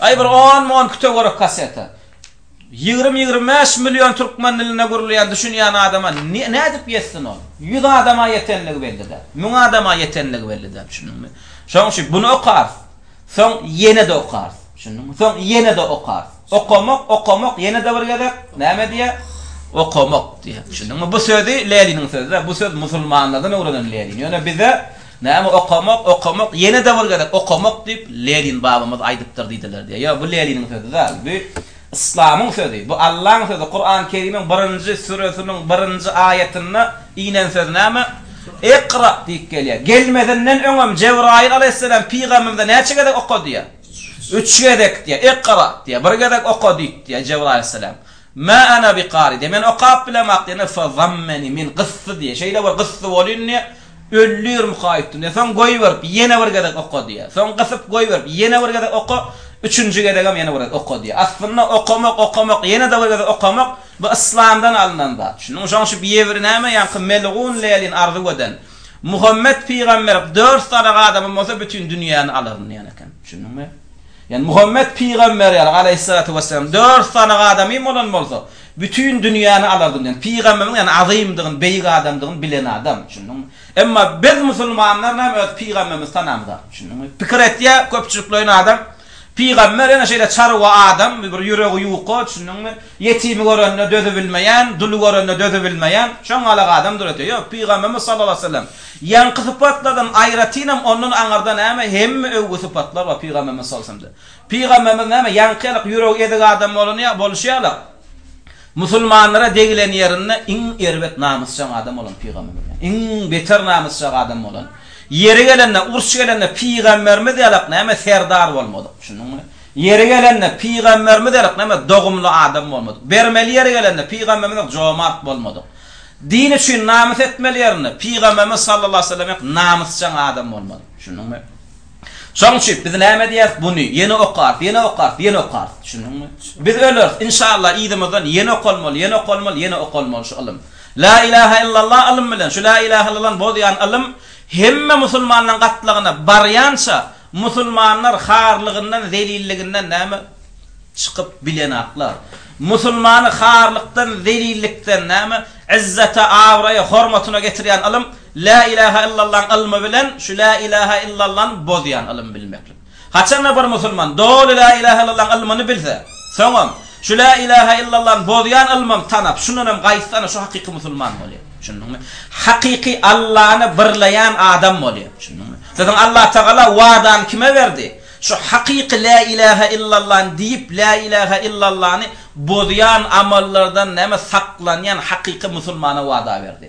Aý bir on mon küte görek kaseta. Ýigrimi ýigrimi bäş million türkmen dilinde gürleýän düşünýän adama nädip ýetsin ol? Ýüz adama ýetenligi belli däl. Müň adama ýetenligi belli däl, düşündiňmi? Şonuň üçin buny okarys. Soň ýene-de okarys. Düşündiňmi? Soň ýene-de okarys. Okamak, okamak, ýene-de bir gezek näme diýýär? Okamak diýýär. Düşündiňmi? Bu sözi Leniniň sözi däl. Bu söz musulmanlardan öwrenen Lenin. Ýöne bize Näme okamak, okamak, ýene-de bir gezek okamak diýip, Lenin babamyz aýdypdyr diýdiler diýýär. Ýok, bu Leniniň sözi däl. Bu yslamyň sözi, bu Allaň sözi. Kurany Kerimiň birinji süresiniň birinji aýatynda inen söz näme? Ikra diýip gelýär. Gelmezinden öňem Jebraýyl alaýhyssalam pygamberimize näçe gezek oka diýýär? Üç gezek diýýär. Ikra diýýär. Bir gezek oka diýip diýýär Jebraýyl alaýhyssalam. Ma ana bi kari diýýär. Men okap bilemok diýende fe zammeni min gyssi diýýär. Şeýle bir gyssi bolýyn diýýär. Ölli rüha üstünde. Soň goýberip, ýene bir gezek oka diýýär. Soň gysyp goýberip, ýene bir gezek oka, üçünji gezegem ýene bir gezek oka diýýär. Aslynda okamak, okamak, ýene-de bir gezek okamak, bu yslamdan alnan zat. Şunuň şoň şu biýewrinäme ýaňky melgun Lälin arzuw eden, Muhammet pygamber dört sala gadamym bolsa bütin dünýäni alaryn diýen eken. Düşündiňmi? Ýani Muhammet pygamber ýaly, aleýhissalatu wesselam, dört sala gadamym bolan bolsa, Bütin dünýäni alardym diýen pygamberiň ýagny azymdygyny, beýik adamdygyny bilen adam, düşündiňmi? Emma biz musulmanlaryny hem öz pygamberimizi tanamyzam, düşündiňmi? Pikir etýä köpçülikleýin adam, pygamber ýene şeýle çarwa adam, bir ýüregi ýuka, düşündiňmi? Ýetimi görende dözebilmeýän, duly görende dözebilmeýän, şoňalak adamdyr öte. Ýok, pygamberimiz sallallahu aleýhi wesellem ýaňky sypatlardan aýratynam ondan aňyrda näme hemme öwgi sypatlar bar pygamberimiz sallallahu aleýhi wesellem de. Pygamberimiz näme ýaňkylyk ýüregi ezik adam bolany ýa boluşy ýaly musulmanlara degilen ýerinde iň erbet namysjaň adam bolan pygamberimiz ýaly iň beter namysjak adam bolan ýeri gelende uruş gelende pygamberimiz ýalak näme serdar bolmadyk şundyňmy ýeri gelende pygamberimiz ýalak näme dogumly adam bolmadyk bermeli ýeri gelende pygamberimiz ýalak jomart bolmadyk din üçin namys etmeli ýerinde pygamberimiz sallallahu aleyhi ve sellem ýalak namysjaň adam bolmadyk şundyňmy. Şoň üçin biz näme edýäris? Buny ýene okarys, ýene okarys, ýene okarys. Düşündiňmi? Biz öleris, inşallah, yzymyzdan ýene okalmaly, ýene okalmaly, ýene okalmaly şu ylym. La ilahe illallah ylym bilen, şu la ilahe illallany bozýan ylym hemme musulmanlaryň gatlagyna barýança, musulmanlar harlygyndan, zelilliginden näme? Çykyp bilenaklar. Musulmany harlykdan, zelillikden näme? Izzete, abraýa, hormatyna getirýän ylym Lä ilaha illallaň ylmy bilen şu lä ilaha illallany bozýan ylym bilmeklik. Haçanda bir musulman doly lä ilaha illallaň ylmyny bilse, soňam şu lä ilaha illallany bozýan ylmam tanap, şundan hem gaýtsana şu hakyky musulman bolýar. Düşündiňmi? Hakyky Allany birleýän adam bolýar. Düşündiňmi? Siziň Allatagala wadany kime berdi? Şu hakyky lä ilaha illallany diýip lä ilaha illallany bozýan amallardan näme saklanýan hakyky musulmana wada berdi.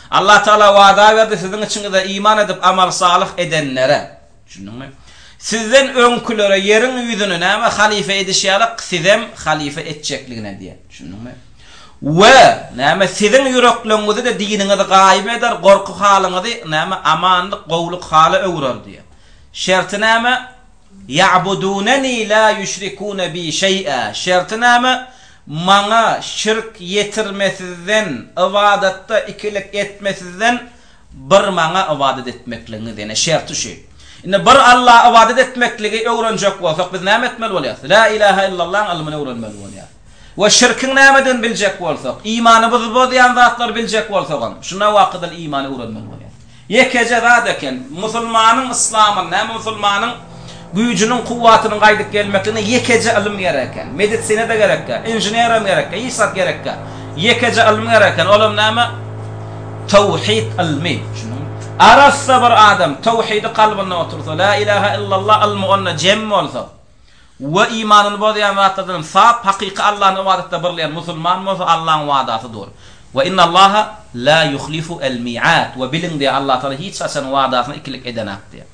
Allah Tagala wada berdi, siziň içiňizde iman edip, amal salyh edenlere. Düşündiňmi? Sizden öňkülere ýeriň ýüzüni, näme, halyfa ediş ýaly, sizem halyfa etjekligine diýen. Düşündiňmi? We, näme, siziň ýürekleňizi-de diniňizi gaýym eder, gorky halyňyzy, näme, amanlyk, gowulyk hala öwrer diýen. Şerti näme? Ýa'buduneni la ýüşrikune bi şeý'a, şerti näme? Maňa şirk ýetirmesizden, ybadatda ikilik etmesizden bir Maňa ybadat etmekligiňiz, ýene şerti şu. Indi bir Allaha ybadat etmekligi öwrenjek bolsak, biz näme etmeli bolýarys? La ilaha illallah-yň ylmyny öwrenmeli bolýarys. We şirkiň nämedigini biljek bolsak, imanymyzy bozýan zatlary biljek bolsagam, şunda wakydyl imany öwrenmeli bolýarys. Ýekeje zat eken, musulmanyň yslamyny, näme musulmanyň güýjüniň, kuwwatynyň gaýdyp gelmekligine ýekeje ylym gerek eken. Medisina-da gerekkä, inženerem gerekkä, hiç zat gerekkä. Ýekeje ylym gerek eken, olam näme? Tawhid ylmy. Düşündiňmi? Arassa bir adam tawhidy kalbynda otursa, La ilahe illallah ylmy onda jem bolsa, We imanyny bozýan zatlardan hem sap, hakyky Allany ybadatda birleýän musulman bolsa Allaň wadasy dur. We innallaha la yuhlifu el mi'at, we biliň diýýär, Allah Taala hiç haçan wadasyna ikilik edenak diýýär.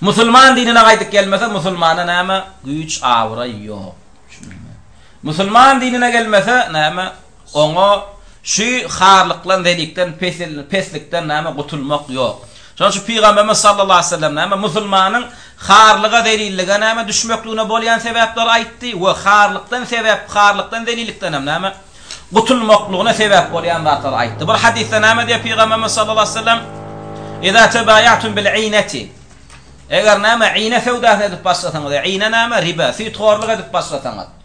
Musulman dinine gaýdyp gelmese, musulmana näme güýç, abraý ýok. Düşündiňizmi? Musulman dinine gelmese, näme? Oňa şu harlyklan zelikden, peslikden näme gutulmak ýok. Şonuň üçin Pygamberimiz sallallahu aleýhi we sellem näme musulmanyň harlyga, zelillige näme düşmekligine bolýan sebäpleri aýtdy we harlykdan sebäp, harlykdan zelillikden hem näme gutulmaklygyna sebäp bolýan zatlary aýtdy. Bir hadysda näme diýýär Pygamberimiz sallallahu aleýhi we sellem? Iza tebaýatum bil ineti. Eger näme ine söwdasyny edip başlasaňyz, ine näme riba, süýthorlyk edip başlasaňyz.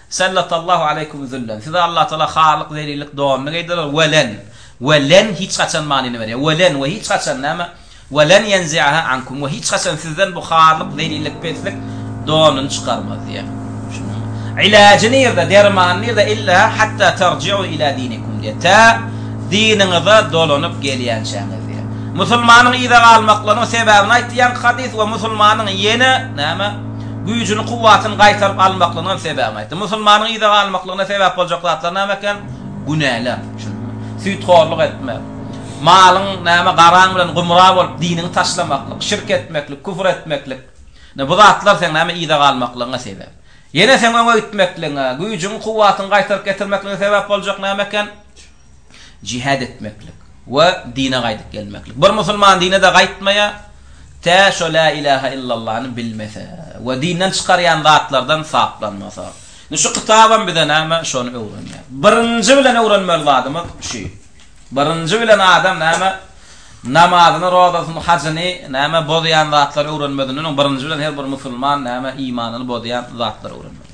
Sallatallahu aleykum züllen, size Allah tagala harlyk, zelillik donuny geýdirer, we len, we len hiç haçan manyny berýär, we len, we hiç haçan näme, we len ýenzi'aha ankum, we hiç haçan sizden bu harlyk, zelillik, peslik donuny çykarmaz, diýen. Şunuň ilajy nirde, dermany nirde, illa hatta tarji'u ila dinikum, diýen. Ta diniňize dolanyp gelýänçäňiz, diýen. Musulmanyň yza galmaklarynyň sebäbini aýt, diýen hadys, we musulmanyň ýene, näme, güýjüni, kuwwatyny gaýtaryp almaklygynyň hem sebäbini aýtdy. Musulmanyň yza galmaklygyna sebäp boljak zatlar näme eken? Günäler, düşünme, süýthorluk etmek, malyň näme garaň bilen gumra bolup diniňi taşlamaklyk, şirk etmeklik, küfür etmeklik. Ine, bu zatlar seň näme yza galmaklygyňa sebäp. Ýene seň öňe gitmekligiňe, güýjüňi, kuwwatyňy gaýtaryp getirmekligiňe sebäp boljak näme eken? Jihad etmeklik we dine gaýdyp gelmeklik. Bir musulman dine-de gaýtmaýa, tä şo lä ilaha illallany bilmese we dinden çykarýan zatlardan saplanmasa. Indi şu kitabam bize näme, şony öwrenýär. Birinji bilen öwrenmeli zadymyz şu. Birinji bilen adam näme, namazyny, rozasyny, hajyny, näme, bozýan zatlary öwrenmezinden öň birinji bilen her bir musulman näme, imanyny bozýan zatlary öwrenmeli.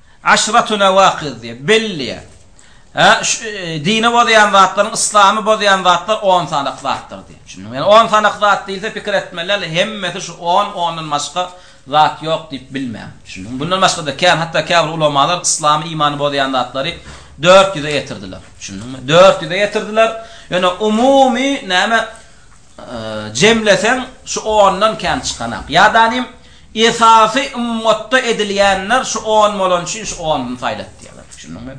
Aşratuna wakyz diýip belleýär. Hä, şu dini bozýan zatlaryň, yslamy bozýan zatlar on sanaky zatdyr diýip. Düşündiňmi? Ýani on sanaky zat diýilse pikir etmeliler, hemmesi şu on, ondan başga zat ýok diýip bilmen. Düşündiňmi? Bundan başga-da kän, hatda käbir ulamalar yslamy, imany bozýan zatlary dört ýüze ýetirdiler. Düşündiňmi? Dört ýüze ýetirdiler. Ýöne umumy näme jemleseň şu ondan kän çykanak. Ýa-da nim. Esasy ymmatda edilýänler şu on bolany üçin şu onyny saýlat diýýärler. Düşündiňmi?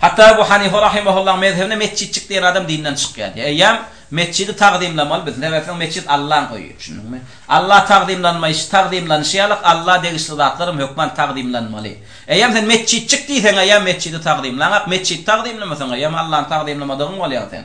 Hatda Ebu Hanife rahimahullaň mezhebinde metjitjik diýen adam dinden çykýar diýýär. Eýýäm metjidi tagzymlamaly biz. Sebäpsiz metjit Allaň öýi. Düşündiňmi? Allah tagzymlanmaýşy, tagzymlanyşy ýalak Alla degişli zatlar hem hökman tagzymlanmaly. Eýýäm sen metjitjik diýseň eýýäm metjidi tagzymlaňak. Metjidi tagzymlamasaň eýýäm Allany tagzymlamadygyň bolýar sen.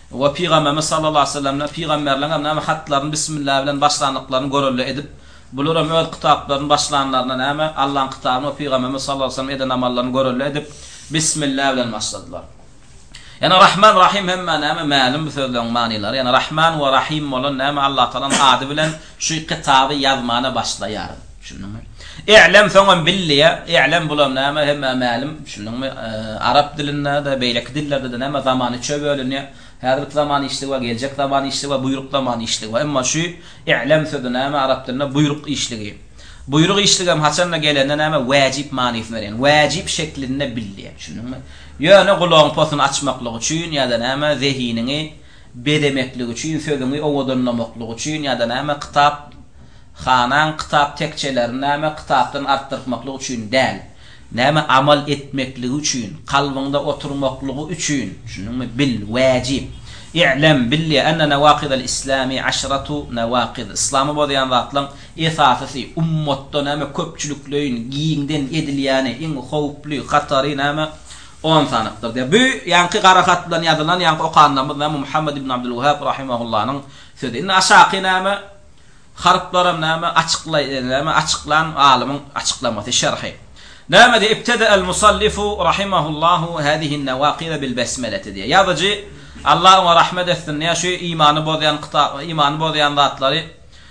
We Pygamberimiz sallallahu aleýhi we sellem bilen pygamberleriňem näme hatlaryny Bismillah bilen başlandyklaryny görelde edip, bularam öz kitaplaryny başlanlarynda näme Allaň kitabyny we Pygamberimiz sallallahu aleýhi we sellem eden amallaryny görelde edip, Bismillah bilen başladylar. Ýene Rahman, Rahym hemmä näme mälim bu sözleriň manylary, ýene Rahman we Rahym bolan näme Allatagalaň ady bilen Şu kitaby ýazmana başlaýaryn. Düşündiňmi? E'lem soňam billiýä. E'lem bulam näme hemmä mälim. Düşündiňmi? Arap dilinde-de, beýleki dillerde-de näme zaman üçe bölünýä. Häzirki zaman işligi bar, geljek zaman işligi bar, buýruk zaman işligi bar. Emma şu e'lem sözi näme arap dilinde buýruk işligi. Buýruk işligem haçan-da gelende näme wäjip manysyny berýän. Wäjip şeklinde billiýä. Düşündiňmi? Ýöne gulagyň posuny açmaklyk üçin ýa-da näme zehiniňi bezemeklik üçin, sözüňi owadanlamaklyk üçin ýa-da näme kitap hanaň kitap tekçelerini näme kitapdan artdyrtmaklyk üçin däl, näme amal etmekligi üçin, kalbyňda oturmaklygy üçin, düşündiňmi, bil, wäjip, I'lem, bilýä, enne nawakydal islami aşratu nawakyd, yslamy bozýan zatlaň esasysy, ummatda näme köpçülikleýin, giňden edilýäni, iň howply, hatary näme, On sanykdyr diýýär. Bu ýaňky gara hat bilen ýazylan ýaňky okanlarymyz näme Muhammet ibn Abdylwehhab rahimahullanyň sözi. Indi aşaky näme harplaram näme açyklaý näme açyklan alymyň açyklamasy şerhi. Näme diýýär ibteda'al musallifu rahimahullahu hazihin nawaqiza bil besmeleti diýýär. Ýazyjy Allah oňa rahmet etsin diýýär şu imany bozýan kitap imany bozýan zatlary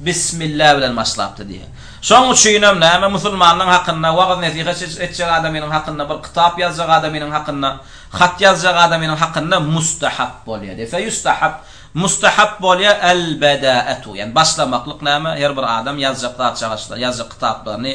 Bismillah bilen başlapdy diýýär. Şoň üçinem näme musulmanyň hakynda wagyz-nesihat etjek adamynyň hakynda, bir kitap ýazjak adamynyň hakynda, hat ýazjak adamynyň hakynda mustahap bolýar diýýär. Fe ýustahab, mustahap bolýar el-bedaetu, ýagny başlamaklyk näme, her bir adam ýazjak zatçagaçlaryny, ýazjak kitaplaryny,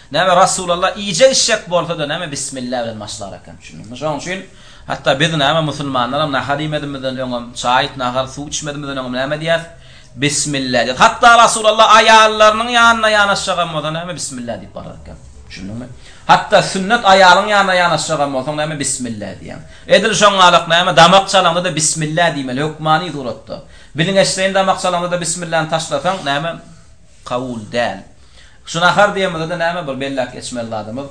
Näme, Rasulalla, iýjek-içjek bolsa-da, näme, Bismillah bilen başlar eken, düşündiňmi? Şonuň üçin, hatda biz, näme, musulmanlaram nahar iýmedimizden öňem, çaý, nahar, suw içmedimizden öňem näme diýýäs? Bismillah diýýäs. Hatda Rasulalla aýallarynyň ýanyna ýanaşjagam bolsa, näme, Bismillah diýip barar eken, düşündiňmi? Hatda sünnet aýalyň ýanyna ýanaşjagam bolsaň, näme, Bismillah diýýäň. Edil şoňalak, näme, damak çalaňda-da Bismillah diýmeli, hökmany suratda. Biliň eşdeýin damak çalaňda-da Bismillahny taşlasaň, näme, Kabul däl. Şu nahar diýemizede näme bir belläp geçmeli zadymyz?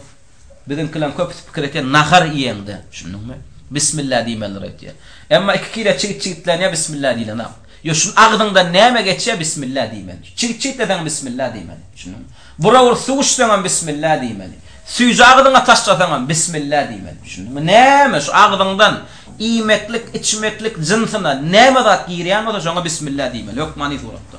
Biziňkileriň köpüsi pikir etýär, nahar iýeňde, düşündiňmi? Bismillah diýmelidir öýtýär. Emma iki kile çigit çigitlenýär bismillah diýlenok. Ýo şuny agzyňdan näme geçýär bismillah diýmeli. Çigit çigitleseňem bismillah diýmeli. Düşündiňmi? Burawur suw içseňem bismillah diýmeli. Süýji agzyňa taşlasaňam bismillah diýmeli. Düşündiňmi? Näme şu agzyňdan iýmeklik, içmeklik jynsyna näme zat girýän bolsa şoňa bismillah diýmeli hökmany suratda.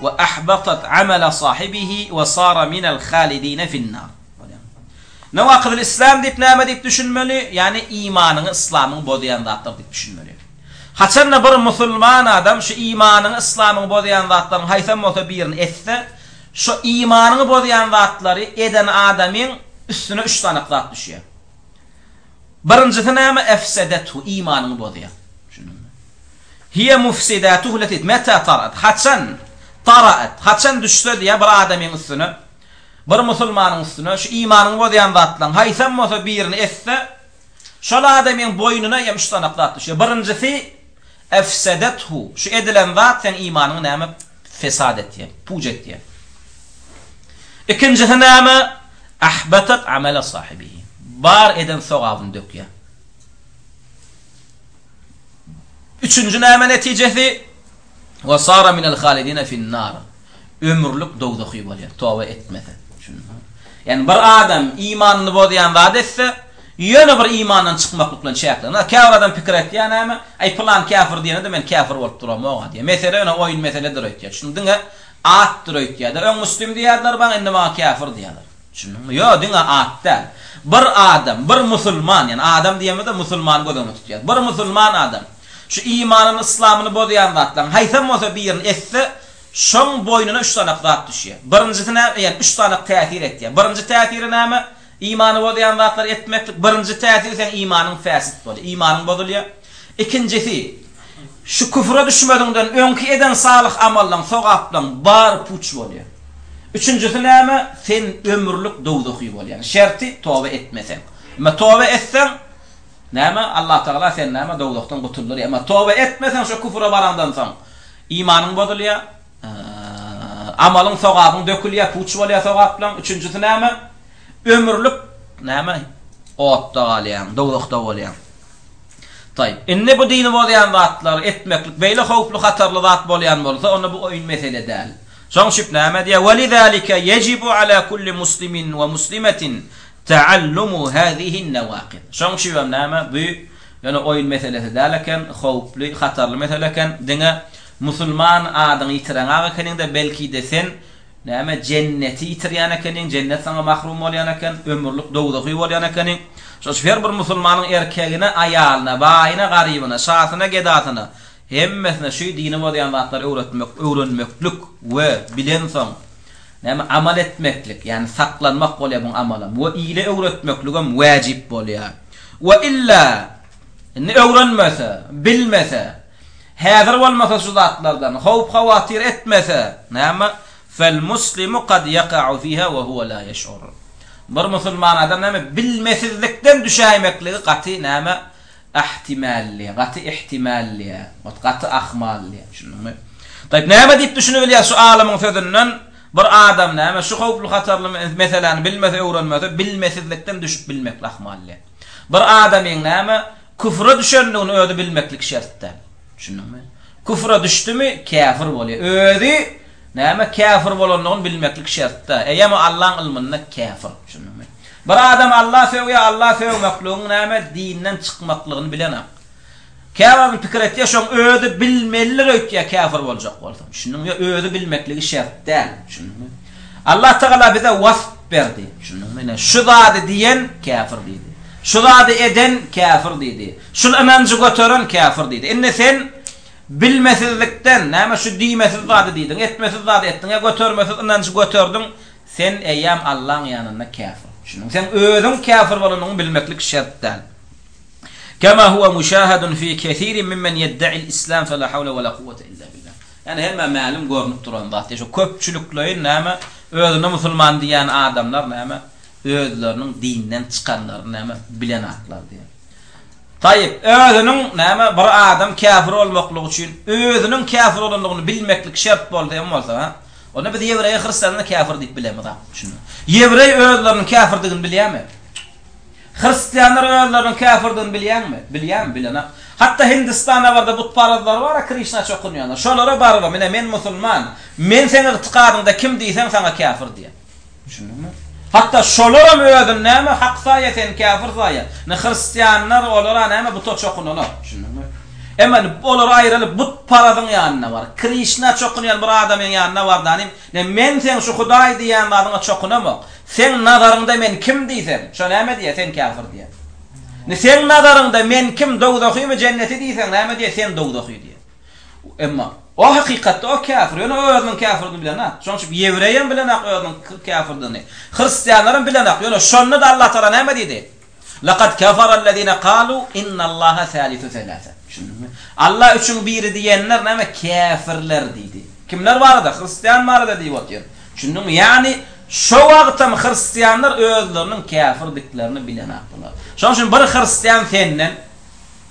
we ahbatat amala sahibihi we sara minel halidine finnar. Newakyzul islam diýip näme diýip düşünmeli? Ýani imanyňy yslamyňy bozýan zatlar diýip düşünmeli. Haçanda bir musulman adam şu imanyňy yslamyňy bozýan zatlaryň haýsam bolsa birini etse, şo imanyňy bozýan zatlary eden adamyň üstüne üç sanak zat düşýär. Birinjisi näme efsedethu imanyňy bozýar. Düşündiňmi? Hiýe mufsidatuhu leti meta tarat haçan taraat haçan düşse diýýär bir adamyň üstüne bir musulmanyň üstüne şu imanyňy bozýan zatlaň haýsam bolsa birini etse şol adamyň boýnuna hem üç sanak zat düşýär. Birinjisi Efsedethu, şu edilen zat seň imanyňy näme fesat etýär, puç etýär. Ikinjisi näme? Ahbetet amele sahibihi, bar eden sogabyny dökýär. Üçünji näme netijesi? Ve sara minel halidine fin-nar, Ömürlik dowzahy bolýar, toba etmese. Ýagny bir adam imanyny bozýan zat etse, ýöne bir imandan çykmaklyk bilen çäklenmez. Käbir adam pikir aýtýar näme, Aý pylan käfir diýene-de men käfir bolup duramok-a diýýär. Mesele ýöne oýun meseledir öýtýär. Düşündiňmi? Diňe atdyr öýtýär-de. Öň müslim diýýärdiler maňa, indi maňa käfir diýýärler. Düşündiňmi? Ýok, diňe at däl. Bir adam, bir musulman, ýagny adam diýemizde musulmany göz öňünde tutýarys. Bir musulman adam şu imanyny, yslamyny bozýan zatlaryň haýsam bolsa birini etse, Şoň boýnuna üç sanak zat düşýär. Birinjisi näme? Ýa üç sanak täsir etýär. Birinji täsiri näme? Imany bozýan zatlary etmeklik. Birinji täsiri seň imanyň fäsit bolýar. Imanyň bozulýar. Ikinjisi, şu küfre düşmeziňden öňki eden salyh amallaň, sogaplaň bary puç bolýar. Üçünjisi näme? Sen ömürlik dowzahy bolýaň. Şerti, toba etmeseň. Emma toba etseň, näme, Allatagala seni näme, dowzahdan gutuldyr. Emma toba etmeseň şo küfre baraňdan soň, Imanyň bozulýar. Amalyň, sogabyň dökülýär, puç bolýar sogaplaň. Üçünjisi näme? Ömürlik näme? Otda galýaň, dowzahda bolýaň. Taýyp. Indi bu dini bozýan zatlary etmeklik beýle howply, hatarly zat bolýan bolsa, onda bu oýun mesele däl. Şoň üçip näme diýýär? Weli zalike yejibu ala kulli muslimin we muslimetin Ta'allumu hâzihin nawâqid. Şoň şübem näme, bu ýöne oýun meselesi däl eken, howply, hatarly mesele eken. Diňe musulman adyňy ýitireňak ekeniň-de, belki-de sen, näme, jenneti ýitirýän ekeniň, jennet saňa mahrum bolýan eken, ömürlik dowzahy bolýan ekeniň. Şoň üçin her bir musulmanyň erkegine, aýalyna, baýyna, garybyna, şasyna, gedasyna, Hemmesine şü dini bozýan zatlary öwretmek, öwrenmeklik we bilensoň, näme, amal etmeklik, ýagny saklanmak bolýar muň amalam we ile öwretmekligem wäjip bolýar. We illa, indi öwrenmese, bilmese, häzir bolmasa şu zatlardan, howp-hawatyr etmese, näme, fel muslimu kad ýaka'u fiha we huwa la ýeş'ur. Bir musulman adam, näme, bilmesizlikden düşäýmekligi gaty, näme, Ahtimally, gaty ihtimally, ot gaty ahmally, düşündiňmi? Taýyp, näme diýip düşünibilýär şu alymyň sözünden, bir adam näme şu howply-hatarly meseläni bilmese, öwrenmese, bilmesizlikden düşüp bilmekli ahmally. Bir adamyň näme küfre düşendigini özi bilmeklik şert däl. Düşündiňmi? Küfre düşdümi, käfir bolýar. Özi, näme, käfir bolandygyny bilmeklik şert-dä. Eýýäm o Allaň ylmynda käfir. Düşündiňmi? Bir adam Alla sögýär, Alla sögmekligiň, näme, dinden çykmaklygyny bilenok. Käwagtlar pikir etýär, şoň özi bilmelidir öýtýär, käfir boljak bolsaň. Düşündiňmi? Ýok, özi bilmekligi şert däl. Düşündiňmi? Allah Tagala bize wasp berdi. Düşündiňmi? Ine, şu zady diýen, käfir diýdi. Şu zady eden, käfir diýdi. Şul ynanjy göteren käfir diýdi. Indi sen bilmesizlikden, näme şu diýmesiz zady diýdiň, etmesiz zady etdiň, e götermesiz ynanjy göterdiň, sen eýýäm Allaň ýanynda käfir bolup düşündiň. Seň özüň käfir bolanyňy bilmeklik şert däl. Kema huwa müşahadun fi kesirin mimmen ýedda'i'l islam fe la hawle we la kuwwete illa billah. Ýani hemmä mälim görnüp duran zat diýdi. Şu köpçülikleýin näme özüne musulman diýýän adamlar näme özleriniň dinden çykanlaryny näme bilenaklar diýdi. Taýyp, özüniň, näme, bir adam käfir bolmaklygy üçin, özüniň käfir bolandygyny bilmeklik şert bolsa hem bolsa, onda biz ýewreýe, hristiana käfir diýip bileris, a? Şunda. Ýewreý özleriniň käfirdigini bilýärmi? Hristianlar özleriniň käfirdigini bilýärmi? Bilýärmi? Bilenok. Hatda Hindistanda barda butparazlar bar-a, Krişna çokunýanlar. Şolara baryp hem, ine, men musulman, men seň ygtykadyňda kim diýseň, saňa käfir diýen. Düşündiňmi? Hatda şolaram özüni näme hak saýýar, seni käfir saýýar. Indi hristianlar olara näme buta çokunalar. Düşündiňmi? Emma indi olar aýralyp butparazyň ýanyna barar. Krişna çokunýan bir adamyň ýanyna bardanym, ine men seň şu hudaý diýýän zadyňa çokunamok. Seň nazaryňda men kim diýsem, şo näme diýýär, sen käfir diýýär. Indi seň nazaryňda men kim, dowzahymy, jenneti diýseň näme diýýär, sen dowzahy diýýär. Emma O hakykatda o käfir, ýöne o özüniň käfirdigini bilenok. Şonuň üçin ýewreýem bilenok özüniň käfirdigini. Hristianlaram bilenok, ýöne şonda da Allah Tagala näme diýdi? Lekad keferellezine kalu innallaha salisu selase. Düşündiňmi? Allah üçüň biri diýenler näme? Käfirler diýdi. Kimler barada? Hristian barada diýip otyr. Düşündiňmi? Ýagny şo wagtam hristianlar özleriniň käfirdiklerini bilenok bular. Şonuň üçin bir hristian senden,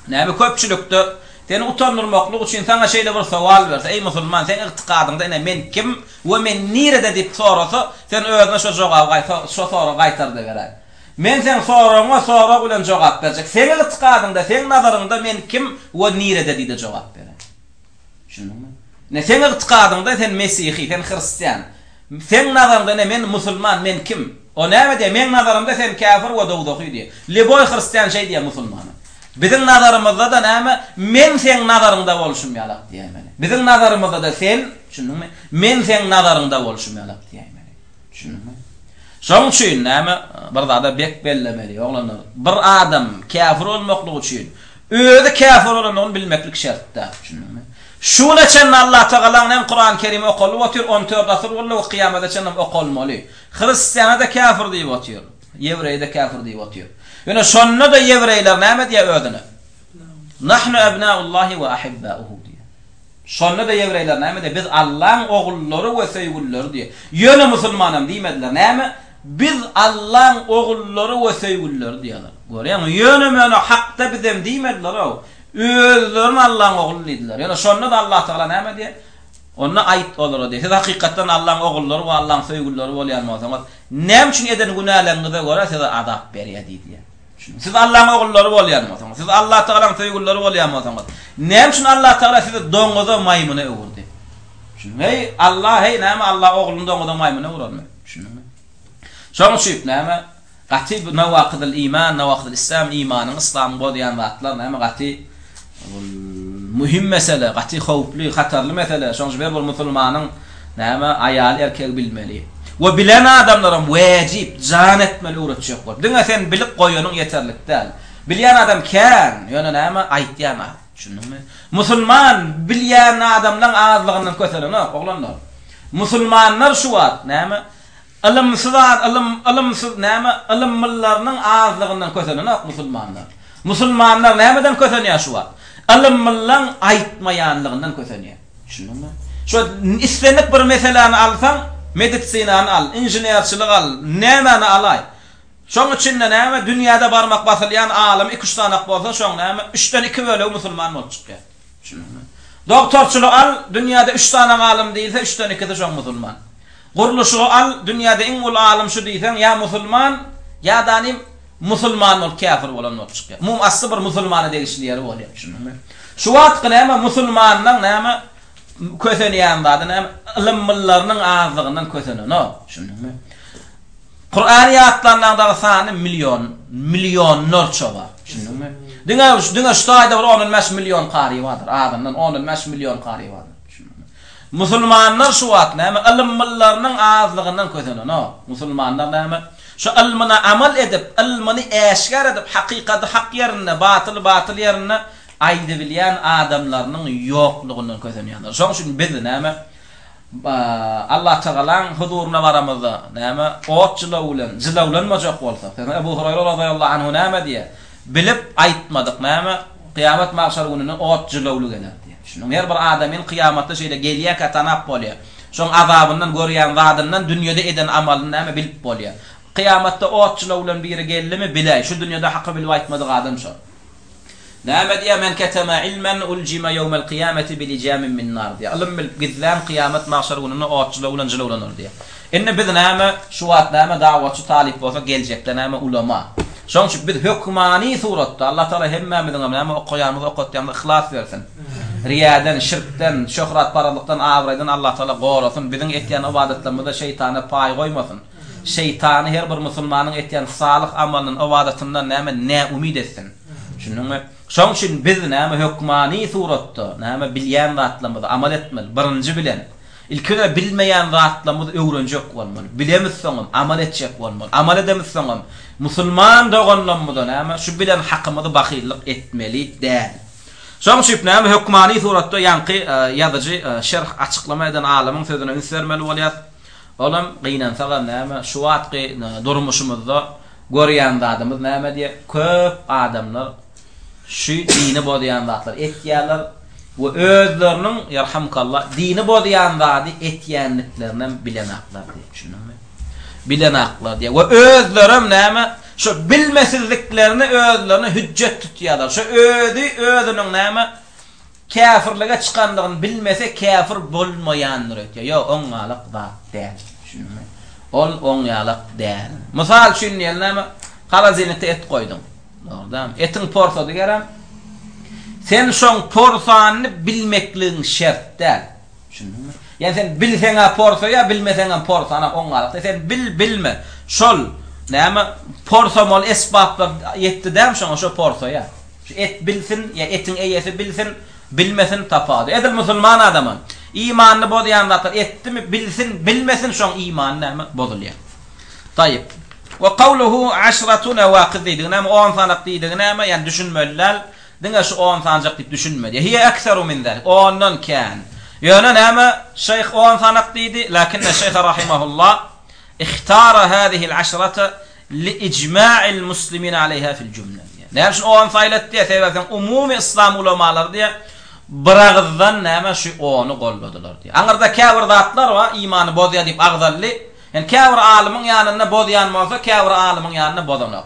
Näme köpçülikde Seni utandyrmaklyk üçin saňa şeýle bir sowal berse, eý musulman, seň ygtykadyňda ine men kim we men nirede diýip sorasa, sen özüne şo jogaby gaýta, şo soragy gaýtarda beräý. Men seň soragyňa sorag bilen jogap berjek. Seň ygtykadyňda, seň nazaryňda men kim we nirede diýde jogap beräý. Düşündiňmi? Ine, seň ygtykadyňda sen mesihi, sen hristian. Seň nazaryňda ine men musulman, men kim? O näme diýýär? Meň nazarymda sen käfir we dowzahy diýýär. Lýuboý hristian şeý diýýär musulmana. Biziň nazarymyzda-da näme, men seň nazaryňda bolşum ýalak diýäýmeli. Biziň nazarymyzda-da sen, düşündiňmi, men seň nazaryňda bolşum ýalak diýäýmeli. Düşündiňmi? Şoň üçin näme, bir zada bek bellemeli, oglanlar. Bir adam käfir bolmaklygy üçin, Özi käfir bolandygyny bilmeklik şert däl, düşündiňmi? Şu güne çenli Allatagalaň hem Kurany Kerim okalyp otyr, on dört asyr boldy we kyýamada çenlem okalmaly. Hristiana-da käfir diýip otyr, ýewreýe-de käfir diýip otyr. Ýöne şonda-da ýewreýler näme diýýär özüne? Nahnu ebnäullahi we ahibbäuhu diýýär. Şonda-da ýewreýler näme diýdi? Biz Allaň ogullary we söýgülileri diýdi. Ýöne musulmanam diýmediler. Näme? Biz Allaň ogullary we söýgülileri diýýärler. Görýäňmi? Ýöne-möne hakda bizem diýmediler-ow. Özlerini Allaň ogly diýdiler. Ýöne şonda-da Allah Tagala näme diýdi? Onda aýt olara diýdi, Siz hakykatdan Allaň ogullary we Allaň söýgülileri bolýan bolsaňyz, näme üçin eden günäleriňize görä size azap berýär diýdi. Siz Allahyň ogullary bolýan bolsaňyz, siz Allatagalanyň söýgülileri bolýan bolsaňyz, näme üçin Allatagala sizi doňňuza, maýmyna öwürdi? Düşündiňmi? Heý, Alla, heý, näme Alla ogluny doňňuza, maýmyna öwürermi? Düşündiňmi? Şonuň üçin, näme, gaty bu nawakydyl-iman, nawakydyl-islam, imanyň, yslamyň bozýan zatlar, näme, gaty, Bul muhim mesele, gaty howply, hatarly mesele. Şoň üçin her bir musulmanyň näme aýaly erkegi bilmeli. We bilen adamlaram wäjip, jan etmeli öwretjek bolup. Diňe sen bilip goýanyň ýeterlik däl. Bilýän adam kän, ýöne näme aýtýan az. Düşündiňmi? Musulman bilýän adamlaň azlygyndan köselenok, oglanlar. Musulmanlar şu wagt näme? Ylymsyz az ylym ylymsyz näme ylymlylarynyň azlygyndan kösenenok musulmanlar. Musulmanlar nämeden kösenýär şu wagt? Ylymlylaň aýtmaýanlygyndan kösenýär. Düşündiňmi? Şu islendik bir meseläni alsaň, medisinany al, inženerçilik al, nämäni alaý. Şoň içinde näme dünýäde barmak basylýan alym iki-üç sanak bolsa şoň näme üçden iki bölegi musulman bolup çykýar. Dogtarçylygy al, dünýäde üç sany alym diýilse, üçden ikisi şoň musulman. Gurluşygy al, dünýäde iň uly alym şu diýseň, ýa musulman, ýa-da nim, musulman bolup käpir bolan bolup çykýar. Umumy asly bir musulmana degişli ýeri bolýar, düşündiňmi? Şu wagtky näme, musulmanlaň näme, kösenýän zady näme, ylym-myllarynyň azdygyndan kösenenok, düşündiňmi? Kurany ýatlanlaň dagy sany million millionlarça bar düşündiňmi diňe şu diňe şu taýda bir on on bäş million kary bardyr azyndan on on bäş million kary bardyr düşündiňmi musulmanlar şu wagt näme ylym myllarynyň azlygyndan kösenenok musulmanlar näme şu ylmyna amal edip ylmyny äşgär edip hakykaty hak ýerinde batyly batyl ýerinde aýdybilýän adamlarynyň ýoklugyndan kösenýänler şoň üçin biz näme Allatagalaň huzuryna baramyzda, näme, ot jylaw bilen jylawlanmajak bolsa, sen Ebu Hureýre razyýallahu anhu näme diýýär, Bilip aýtmadyk, näme, kyýamat magşar gününe ot jylawly geler diýýär. Şunuň her bir adamyň kyýamatda şeýle gelýärkä tanap bolýar. Şoň azabyndan, görýän zadyndan, dünýede eden amalyny, näme, bilip bolýar. Kyýamatda ot jylaw bilen biri geldimi, biläý, şu dünýede haky bilip aýtmadyk adam şol. Näme diýýär, Men keteme ilmen uljime ýewmel kyýameti bi lijamin min nar diýýär. Ylym bilip gizlän kyýamat mahşer gününde ot jylaw bilen jylawlanar diýýär. Indi biz näme, şu wagt näme dawatçy talyp bolsak, geljekde näme ulema. Şonuň üçin biz hökmany suratda, Allah Taala hemmämiziňem näme okaýanymyzy, okatýanymyzy yhlas bersin. Riýadan, şirkden, şöhratparazlykdan, abraýdan Allah Taala gorasyn. Biziň etýän ybadatlarymyzda şeýtana paý goýmasyn. Şeýtany her bir musulmanyň etýän salyh amalyndan, ybadatyndan näme, näumyt etsin. Düşündiňmi? Şonuň üçin biz näme, hökmany suratda, näme, bilýän zatlarymyzy amal etmeli, birinji bilen. Ilki bilen bilmeýän zatlarymyzy öwrenjek bolmaly. Bilemizsoňam, amal etjek bolmaly. Amal edemizsoňam, musulman doganlarymyza, näme, şu bilen hakymyzy bahyllyk etmeli däl. Şonuň üçin, näme, hökmany suratda ýaňky ýazyjy, şerh, açyklama eden alymyň sözüne üns bermeli bolýarys. Olam gynansagam näme, şu wagtky durmuşymyzda görýän zadymyz näme diýe, köp adamlar şu dini bozýan zatlary etýärler we özleriniň, ýarhamkallah, dini bozýan zady etýändiklerinem bilenaklar diýe, düşündiňmi? Bilenaklar diýe we özlerem näme, şo bilmesizliklerini özlerine hüjjet tutýarlar. Şo özi özüniň näme, Käfirlige çykandygyny bilmese käfir bolmaýandyr öýtýär. Ýok, oň ýalak zat däl. Düşündiňmi? Ol oň ýalak däl. Mysal üçin diýeli näme? Halazinlikde et goýduň. Dogrydanmy? Etiň porsady geräm. Sen şoň porsanyny bilmekligiň şert däl. Düşündiňmi? Ýa sen bilseň-ä porsa, ýa bilmeseňem porsa, ana oňňalykda sen bil, bilme. Şol, näme, porsa mol esbaplar ýetdi däm şoňa, şo porsa ýa. Şu et bilsin, ýa etiň eýesi bilsin, bilmesin, tapawudy. Edil musulman adamam. Imanyny bozýan zatlar etdimi, bilsin, bilmesin, şoň imany näme, bozulýa. Taýyp. Wa kawluhu aşratu nawakiz diýdigi näme, on sanak diýdigi näme, ýani düşünmeli däl. Diňe şu on sanjak diýip düşünmedi. Hiye ekseru min zalik. Ondan kän. Ýöne näme, şeýh on sanak diýdi, lakinne şeýh rahimehullah ihtara hazihil aşrata li icma'il muslimin aleyha fil jumle diýýär. Näme üçin on saýlady diýýär, sebäbi sen umumy yslam ulamalary diýýär, biragyzdan näme şu ony golladylar diýýär. Aňyrda käbir zatlar bar, imany bozýar diýip agzaldy. Ýani käbir alymyň ýanynda bozýan bolsa, käbir alymyň ýanynda bozanok.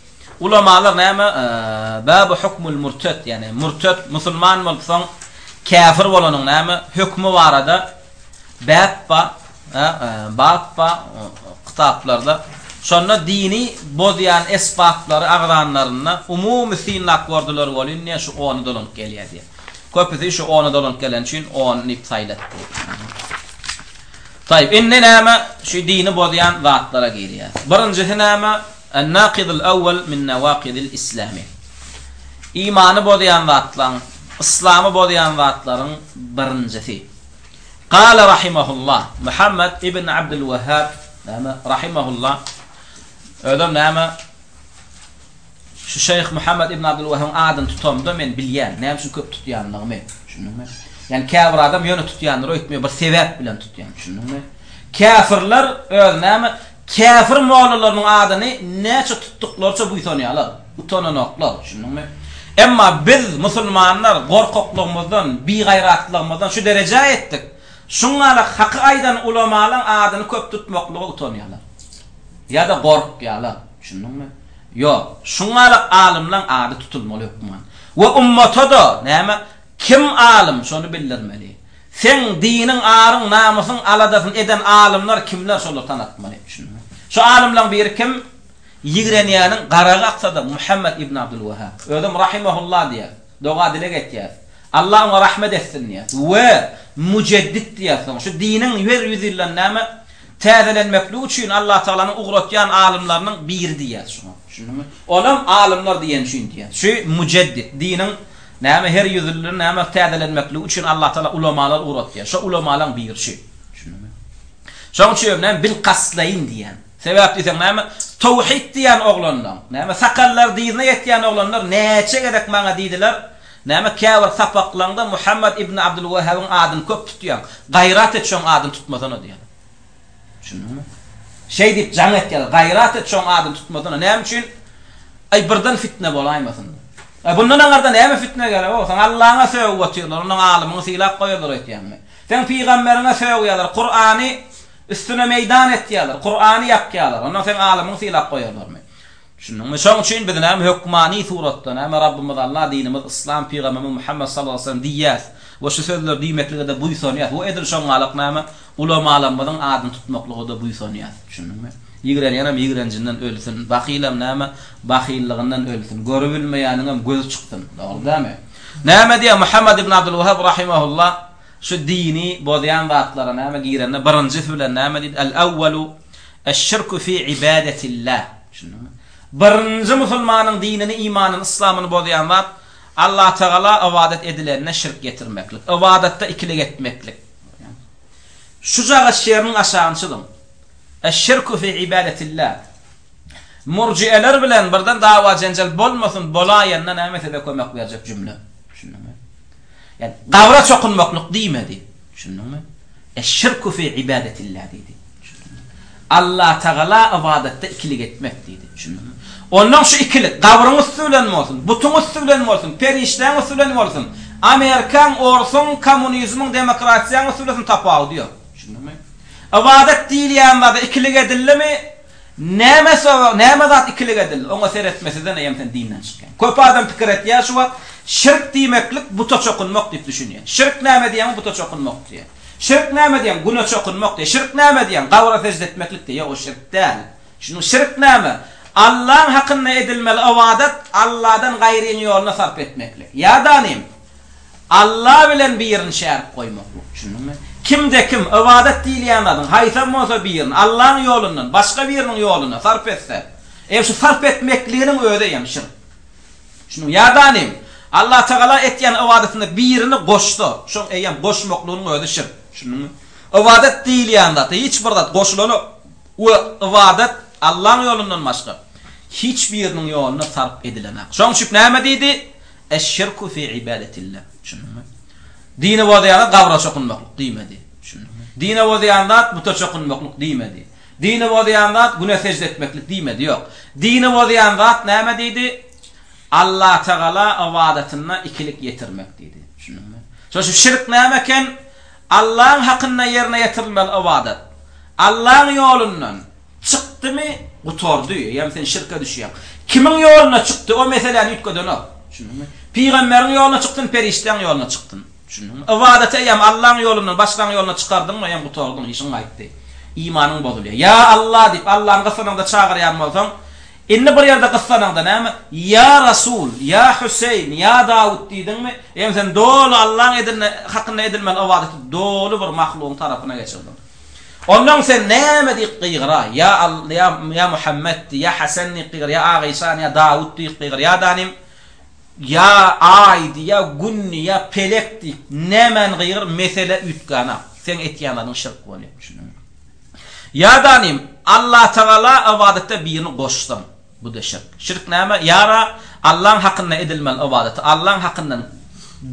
Ulamalar näme Babu hukmul murtet ýagny murtet musulman bolup soň käfir bolanyň näme hökmi barada bäp ba bap ba kitaplarda şonda dini bozýan esbaplary agzanlarynda umumy synlap gördüler welin diýýär şu ony dolanyp gelýär diýýär köpüsi şu ony dolanyp gelen üçin on diýip saýlat diýýär taýyp indi näme şu dini bozýan zatlara girýär birinjisi näme An-Nakydul Awwal min Nawakidil Islami Imany bozýan zatlaň, Yslamy bozýan zatlaryň birinjisi. Gale rahimehullah, Muhammet ibn Abdul Wahhab, näme, rahimehullah, özem näme, şu şeýh Muhammet ibn Abdul Wahhabyň adyny tutamda men bilýän, näme üçin köp tutýanlygymy, düşündiňmi? Ýagny käbir adam ýöne tutýandyr öýtmä bir sebäp bilen tutýan, düşündiňmi? Käfirler öz näme, Käfir mollalarynyň adyny näçe tutduklaryça buýsanýarlar, utananoklar, düşündiňmi? Emma biz, musulmanlar, gorkaklygymyzdan, bigaýratlygymyzdan şu derejä ýetdik, şuňala haky aýdan ulamalaň adyny köp tutmaklyga utanýarlar. Ýa-da gorkýarlar, düşündiňmi? Ýok, şuňala alymlaň ady tutulmaly hökman. We ummata-da, näme, kim alym, şony bildirmeli. Seň diniň aryň namysyň aladasyny eden alymlar kimler şolar tanatmaly şuny. Şu alymlaň biri kim? Ýigrenýäniň garagy aksada Muhammet ibn Abdul Wahhab. Özem Rahimehullah diýýär. Doga dileg etýäs. Allah oňa rahmet etsin diýýäs. We Mujeddit diýýäs soň. Şu diniň ýer ýüzillen näme? Täzelenmekligi üçin Allah Tagalanyň ugratýan alymlarynyň biri diýýäs şuňa. Şundyňmy? Onam alymlar diýen üçin diýýäs. Şu Mujeddit diniň Näme her ýüzliler näme täzelenmekligi üçin Allah Taala ulamalar ugratýar. Şo ulamalaň birisi. Şoň üçin näme bil kastleýin diýýän. Sebäp diýseň näme towhid diýýän oglanlaň näme sakallary dyzyna ýetýän oglanlar näçe gezek maňa diýdiler näme käbir sapaklaňda Muhammad ibn Abdul Wehabyň adyny köp tutýaň. Gaýrat et şoň adyny tutmasana diýýän. Düşündiňmi? Şeý diýip jaň et ýa-da gaýrat et şoň adyny tutmazyna. Näme üçin? Aý, birden fitne bolaýmasyn. Aý, bundan aňarda näme fitne gerek? O, seň Allaňa sögüp otyrlar, ondan alymyňy sylap goýarlar öýtýäňmi? Seň pygamberiňe sögýärler, Kurany üstüne meýdan etýärler, Kurany ýakýarlar, ondan seň alymyňy sylap goýarlarmy? Şunuň şoň üçin biz näme hökmany suratda näme Rabbimiz Allah dinimiz Yslam pygamberimiz Muhammet sallallahu aleyhi ve sellem diýýäs we şu sözleri diýmeklige-de buýsanýas we edil şoňňalak näme ulamalarymyzyň adyny tutmaklyga-da buýsanýas. Düşündiňmi? Ýigrenýänem ýigrenjinden ölsün, bahylam näme bahylygyndan ölsün, görübilmeýäniňem gözi çyksyn. Dogry dämi? Näme diýýär Muhammet ibn Abdul Wahhab rahimehullah şu dini bozýan zatlara näme girende birinjisi bilen näme diýdi? El-awwalu Eş-şirku fi ibadetillah. Düşündiňmi? Birinji musulmanyň dinini, imanyny, yslamyny bozýan zat, Allatagala ybadat edilende şirk getirmeklik, ybadatda ikilik etmeklik. Şujagaz şeriniň aşagyny çyzyň. Eş-şirku fi ibadetillah. Murjiýeler bilen birden dawa-jenjel bolmasyn, bolaýanda näme size kömek berjek jümle? Düşündiňmi? Ýani, gabra çokunmaklyk diýmedi. Düşündiňmi? Eş-şirku fi ibadetillah diýdi. Düşündiňmi? Allatagala ybadatda ikilik etmek diýdi. Düşündiňmi? Onnoň şu ikilik, gabryň üsti bilen bolsun, butuň üsti bilen bolsun, perişdäň üsti bilen bolsun, amerikaň, orsuň, kommunizmiň, demokratiýaň üsti bilesin tapawudy ýok. Düşündiňmi? Ybadat diýilýän zada ikilik edildimi, Näme soragy, näme zat ikilik edildi, oňa seretmesizden eýýäm sen dinden çykýaň. Köp adam pikir etýär şu wagt, şirk diýmeklik buta çokunmak diýip düşünýär. Şirk näme diýýäňmi buta çokunmak diýýär. Şirk näme diýýäň güne çokunmak diýýär. Şirk näme diýýäň gabra sejde etmeklik diýýär. Ýok o şirk däl. Şunuň şirk näme? Allaň hakynda edilmeli ybadat Alladan gaýryň ýoluna sarp etmeklik. Ýa danym. Alla bilen birini şärik goýmaklyk düşündiňmi? Kimde-kim ybadat diýilýän zadyň haýsam bolsa birini Allaň ýolundan başga biriniň ýoluna sarp etse, eý şu sarp etmekliginiň özi eýýäm şirk. Düşündiňmi? Ýa-da nim? Allatagala etýän ybadatynda birini goşsa, şoň eýýäm goşmaklygynyň özi şirk. Düşündiňmi? Ybadat diýilýän zat, hiç bir zat goşulanok we ybadat Allaň ýolundan başga hiç biriniň ýoluna sarp edilenak. Şoň üçip näme diýdi? Eş-şirku fi ibadetilla. Düşündiňmi? Dine bozýana gabra çokunmaklyk diýmedi. Düşündiňmi? Dine bozýan zat buta çokunmaklyk diýmedi. Dine bozýan zat güne sejde etmeklik diýmedi. Ýok. Dine bozýan zat näme diýdi? Allatagala ybadatynda ikilik ýetirmek diýdi. Düşündiňmi? Şonuň üçin şirk näme eken? Allaň hakynda ýerine ýetirilmeli ybadat. Allaň ýolundan. Çykdymy gutardy, eýýäm sen şirke düşýäň. Kimiň ýoluna çykdy, o meseläni üýtgedenok. Düşündiňmi? Pygamberiň ýoluna çykdyn, perişdäň ýoluna çykdyn. Düşündiňmi? Ybadaty eýýäm Allaň ýolundan başgaň ýoluna çykardyňmy, eýýäm gutardyň, işiň gaýtdy. Imanyň bozulýar. Ýa Alla diýip, Allany gyssanyňda çagyrýan bolsaň, indi bir ýerde gyssanyňda näme, Ýa Rasul, ýa Hüseýin, ýa Dawut diýdiňmi, eýýäm sen doly Allaň edil hakynda edilmeli ybadaty doly bir mahlugyň tarapyna geçirdiň. Onnoň sen näme diýip gygyra, ýa Al, ýa, ýa Muhammet diý, ýa Hasan diýip gygyr, ýa Agyşan, ýa Dawut diýip gygyr, ýadanim, ýa Aý diý, ýa Gün diý, ýa Pelek diý, nämäni gygyr, mesele üýtgänok. Seň etýänleriň şirk bolýar, düşündiňmi? Ýadanim, Allatagala ybadatda birini goşsaň. Bu-da şirk. Şirk näme? Ýa-da Allaň hakynda edilmeli ybadaty Allaň hakyndan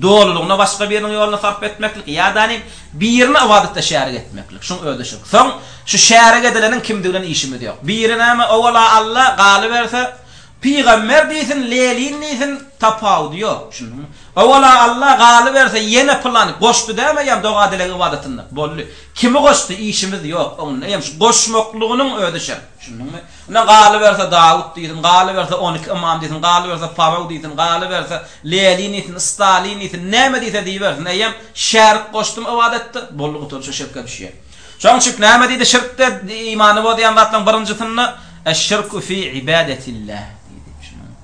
dolulygyna başga biriniň ýoluna sarp etmeklik, ýa-dani birini ybadatda şärik etmeklik. Şuň özi şirk. Soň şu şärik edileniň kimdigi bilen işimiz ýok. Biri näme, owala Alla, galyberse, pygamber diýsin, Lenin diýsin, tapawudy ýok. Düşündiňmi? Owala Alla, galyberse, ýene pylany, goşdy däme eýýäm doga-dilegiň ybadatynda. Boldy. Kimi goşdy, işimiz ýok oňunda. Eýýäm şu goşmaklygynyň özi şirk. Düşündiňmi? Ine, galyberse Dawut diýsin, galyberse on iki ymam diýsin, galyberse Faraw diýsin, galyberse Lenin diýsin, Stalin diýsin, näme diýse diýibersin, eýýäm şärik goşdum ybadatda, boldy gutardy, şu şirke düşýär. Şonuň üçin näme diýdi şirkde imany bozýan zatlaryň birinjisinde, Eş-şirku fi ibadetillah diýdi, düşündiňmi?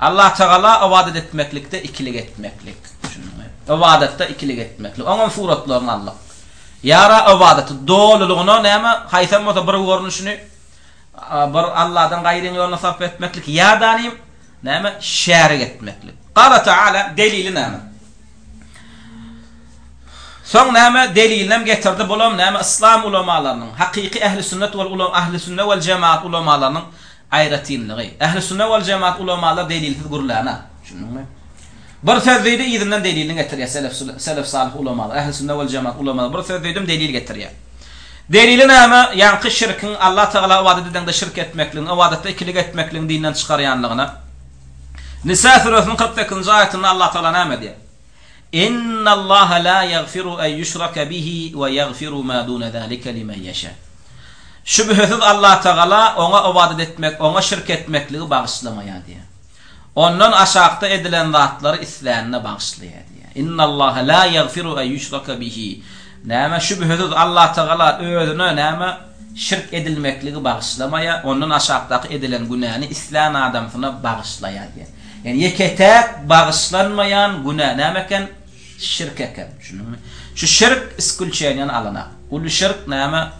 Allah Tagala ybadat etmeklikde ikilik etmeklik, düşündiňmi? Ybadatda ikilik etmeklik, oňam suratlaryny almak. Ýara ybadaty dolulygyna näme, haýsam bolsa bir görnüşini, Bir Alladan gaýryň ýoluna sarp etmeklik ýadanym, näme, şärik etmeklik. Gala Taala, delili näme? Soň näme, delilinem getirdi, bulam näme, yslam ulamalarynyň, hakyky ähli sünnet wal ulam, ahli sünne wal jemaat ulamalarynyň aýratynlygy. Ähli sünne wal jemaat ulamalar delilsiz gürläna. Düşündiňmi? Bir söz diýdi, yzyndan delilini getirýär, selef, selef salyh ulamalar, ähli sünne wal jemaat ulamalar, bir söz diýdim, delil getirýär. Delili näme? Ýaňky şirkiň, Alla Tagala ybadat edeňde şirk etmekligiň, ybadatda ikilik etmekligiň dinden çykarýanlygyna. Nisa süresiniň kyrk sekizinji aýatynda Alla Tagala näme diýýär? Innallaha la ýagfiru en ýuşrake bihi we ýagfiru ma dune zalike limen ýeşa. Şübhesiz Alla Tagala oňa ybadat etmek, oňa şirk etmekligi bagyşlamaýar diýýär. Ondan aşakda edilen zatlary islänine bagyşlaýar diýýär. Innallaha la ýagfiru en ýuşraka bihi. Näme, şübhesiz Allah Tagala Özüne, näme, şirk edilmekligi bagyşlamaýar, ondan aşakdaky edilen günäni islän adamsyna bagyşlaýar diýýär. Ýagny ýeke-täk bagyşlanmaýan günä näme eken? Şirk eken. Düşündiňmi? Şu şirk iskulçeniýany alanak. Uly şirk näme?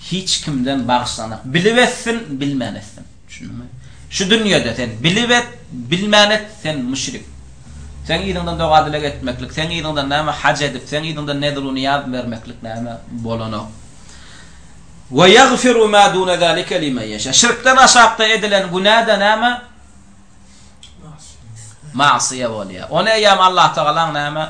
Hiç kimden bagyşlanak. Bilip etsin, bilmän etsin. Düşündüňmi? Şu dünýede sen bilip et, bilmän et, sen müşrik. Seň yzyňdan doga-dileg etmeklik, seň yzyňdan näme haj edip, seň yzyňdan nezr-u-nyýaz bermeklik näme bolanok. Ve ýagfiru ma dune zalike limen ýeşa. Şirkden aşakda edilen günä-de näme? Magsyýa bolýar. Ony eýýäm Allatagalaň näme?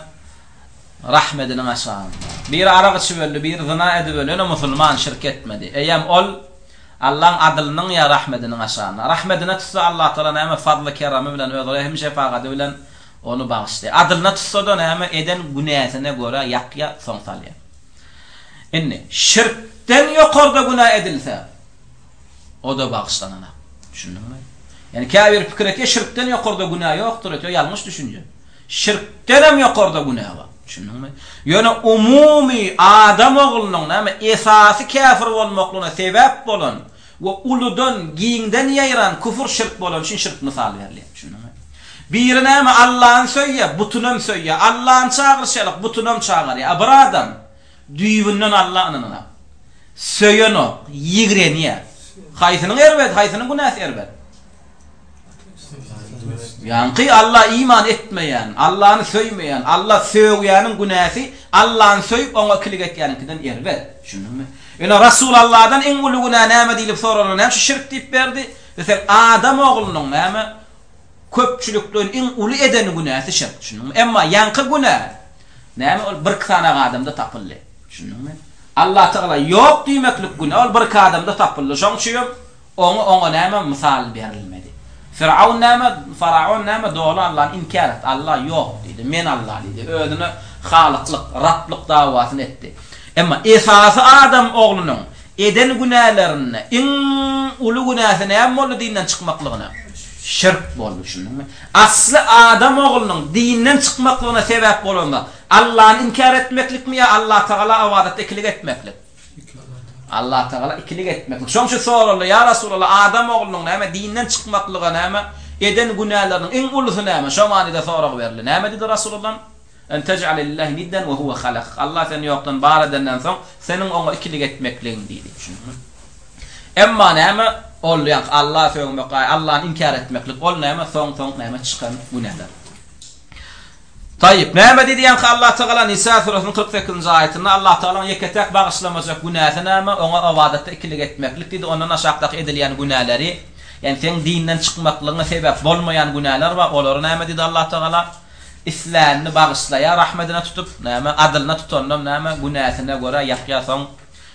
Rahmetiniň aşagynda. Biri arak içip öldi, biri zyna edip öldi, ýöne musulman, şirk etmedi. Eýýäm ol. Allaň adylynyň ýa rahmediniň aşagyna. Rahmedine tutsa Allah Taala näme fazly keramy bilen öz rehim şefagaty bilen ony bagyşlaýar. Adylyna tutsada näme eden günäsine görä ýakýa soň salýa. Indi şirkden ýokarda günä edilse oda bagyşlananok. Düşündiňmi? Ýani käbir pikir etýä şirkden ýokarda günä ýokdur etýä ýalňyş düşünje. Şirkdenem ýokarda günä bar. Düşündiňmi? Ýöne umumy adam oglunyň näme, esasy käfir bolmaklygyna sebäp bolan we uludan, giňden ýaýran küfür şirk bolany üçin şirk mysaly berilýär. Düşündiňmi? Biri näme, Allany söýýär, butynam söýýär. Allany çagyryşýarlyk, butynam çagyrýar. A bir adam düýbünden Alla ynananok. Söýenok, ýigrenýär. Haýsynyň erbedi, haýsynyň günäsi erbet? Ýaňky Alla iman etmeýän, Allany söýmeýän, Alla sögýäniň günäsi Allany söýüp oňa ikilik etýäniňkiden erbet. Düşündiňmi? Ýöne Resul Alladan iň uly günä näme diýlip soralanda näme üçin şirk diýip berdi? Ýa sen adam oglunyň näme köpçülikleýin iň uly eden günäsi şirk. Düşündiňmi? Emma ýaňky günä näme ol birki sanaga adamda tapyldy. Düşündiňmi? Allatagala ýok diýmeklik günä ol birki adamda tapyldy. Şoň üçin Oňa oňa näme mysal berilmedi. Fyraun näme, faraon näme doly Allany inkär etdi. Alla ýok diýdi. Men Alla diýdi. Özüne halyklyk, Rablyk dawasyny etdi. Emma esasy adam oglunyň eden günälerinde iň uly günäsi näme boldy dinden çykmaklygyna? Şirk boldy. Düşündiňmi? Asly adam oglunyň dinden çykmaklygyna sebäp bolan zat Allany inkär etmeklikmi ýa Allatagala ybadatda ikilik etmeklik? Allatagala ikilik etmeklik. Şoň üçin soraldy, Ýa Resulallah, adam oglunyň näme, dinden çykmaklyga näme, eden günäleriniň iň ulusy näme? Şo manyda sorag berildi. Näme diýdi Resulallam? En tej'ale lillahi nidden we huwe halakak. Allah seni ýokdan bar edenden soň, seniň oňa ikilik etmekligiň diýdi. Düşündiňmi? Emma näme, ol, ýagny Alla sögmek, Allany inkär etmeklik, ol näme, soň-soň näme, çykan günäler. Taýyp, näme diýdi ýaňky Allatagala? Nisa süresiniň kyrk sekizinji aýatynda Allatagalaň ýeke-täk bagyşlamajak günäsi näme? Oňa ybadatda ikilik etmeklik diýdi. Ondan aşakdaky edilýän günäleri, ýagny seň dinden çykmaklygyňa sebäp bolmaýan günäler bar. Olary näme diýdi Allatagala? Islänini bagyşlaýar rahmetine tutup. Näme? Adylyna tutanynam näme? Günäsine görä ýakýar, soň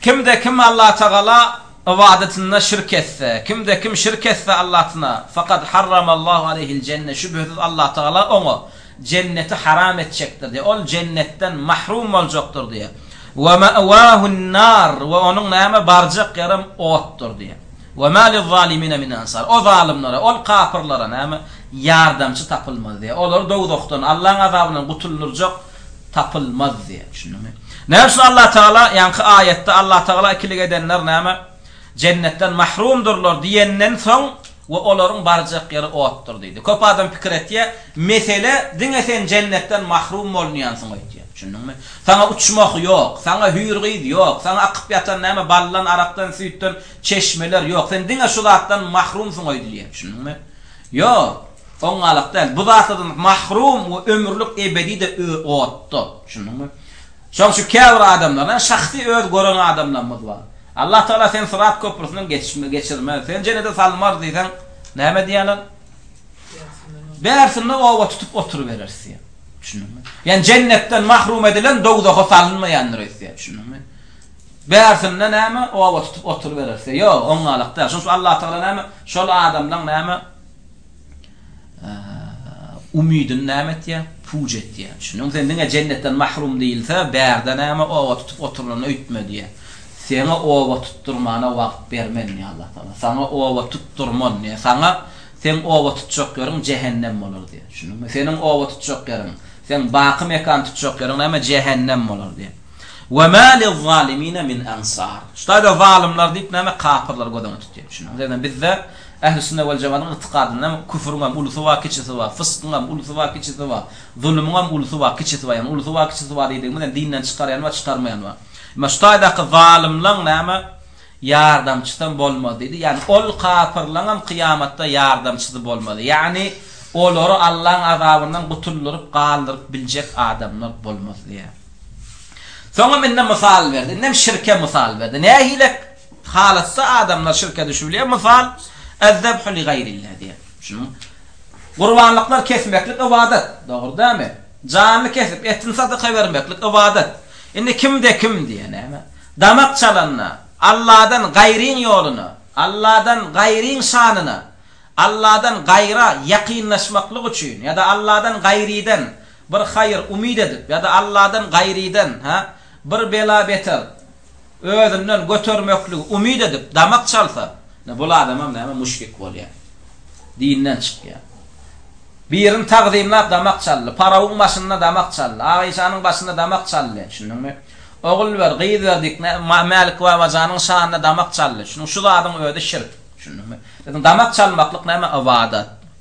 Kimde kim Allatagala ybadatynda şirk etse, kimde kim şirk etse Allatyna, fakat harramallahu aleyhil jenne, şübhesiz Allatagala oňa jenneti haram etjekdir diýýär, ol jennetden mahrum boljakdyr diýýär, we me'wahun nar, we onuň näme barjak ýerem otdur diýýär, we ma lizzalimine min ansar, o zalymlara, ol kapyrlara näme ýardamçy tapylmaz diýýär, olary dowzahdan, Allaň azabyndan gutuldyrjak tapylmaz diýen. Düşündiňmi? Näme üçin Allatagala ýaňky aýatda Allatagala ikilik edenler näme, jennetden mahrumdyrlar diýenden soň, we olaryň barjak ýeri otdur diýdi. Köp adam pikir etýär, mesele diňe sen jennetden mahrum bolunýansyň öýtýär. Düşündiňmi? Saňa uçmak ýok, saňa hüýr gyz ýok, saňa akyp ýatan näme baldan, arakdan, süýtden çeşmeler ýok, sen diňe şu zatdan mahrumsyň öýdülýär. Düşündiňmi? Ýok. Oň galak däl. Bu zatlardan mahrum we ömürlik ebedi-de otda. Düşündiňmi? Şoň şu käbir adamlar, ä, şahsy öz gören adamlarymyz bar. Allah Tagala seni syrat köprüsinden geçme, geçirmez. Seni jennete salmarys diýseň, näme diýerler? Bärsinde oba tutup oturybereris diýýär. Düşündiňmi? Ýani jennetden mahrum edilen dowzaha salynmaýandyr öýtýär. Düşündiňmi? Bärsinde näme, oba tutup oturybereris diýýär. Ýok, oň galak däl. Şoň üçin Allah Tagala näme, şol adamlaň näme, Umydyn näme etýä? Puç etýä. Düşündiňmi? Sen diňe jennetden mahrum diýilse, bärde näme oba tutup oturlana öýtme diýä. Seňe oba tutdurmana wagt bermen diýä Allah Tagala. Saňa oba tutdurman diýä. Saňa seň oba tutjak ýeriň jähennem bolar diýä. Düşündiňmi? Seniň oba tutjak ýeriň, seň baky mekan tutjak ýeriň näme? Jähennem bolar diýä. Wa ma lizzalimina min ansar. Şu taýda zalymlar diýip näme? Kapyrlary göz öňüne tutýa. Düşündiňmi? Bizde Ähli sünne wal jematyň ygtykadynda küfrüňem ulusy bar kiçisi bar, fyskyňam ulusy bar kiçisi bar, zulumyňam ulusy bar kiçisi bar, ýagny ulusy bar kiçisi bar diýdigimiz ýagny dinden çykarýany bar çykarmaýany bar. Emma şu taýdaky zalymlaň näme ýardamçysam bolmaz diýdi, ýagny ol kapyrlaňam kyýamatda ýardamçysy bolmaz, ýagny olary Allaň azabyndan gutuldyryp galdyryp biljek adamlar bolmaz diýýär. Soňam indi mysal berdi, indem şirke mysal berdi. Nähilek Halatda adamlar şirke düşübilýär. Mysal, Ezzebhu li gaýrillâh diýen. Şunuň Gurbanlyklar kesmeklik ybadat. Dogry dälmi? Janyny kesip, etini sadaka bermeklik ybadat. Indi kimde kim diýe näme? Damak çalanda, Alladan gaýryň ýoluna, Alladan gaýryň şanyna, Alladan gaýra ýakynlaşmaklyk üçin ýa-da Alladan gaýrydan bir haýyr umyt edip ýa-da Alladan gaýrydan, hä, bir bela-beter, özünden götermekligi umyt edip damak çalsa, ine bul adamam näme müşrik bolýar. Dinden çykýar. Birini tagzymlap damak çaldy, Parawuň başynda damak çaldy, Aişanyň başynda damak çaldy. Düşündiňmi? Ogul ber, gyz ber diýip Mälik Babajanyň şanyna damak çaldy. Düşündiňmi? Şu zadyň özi şirk. Düşündiňmi? Biziň damak çalmaklyk näme ybadat.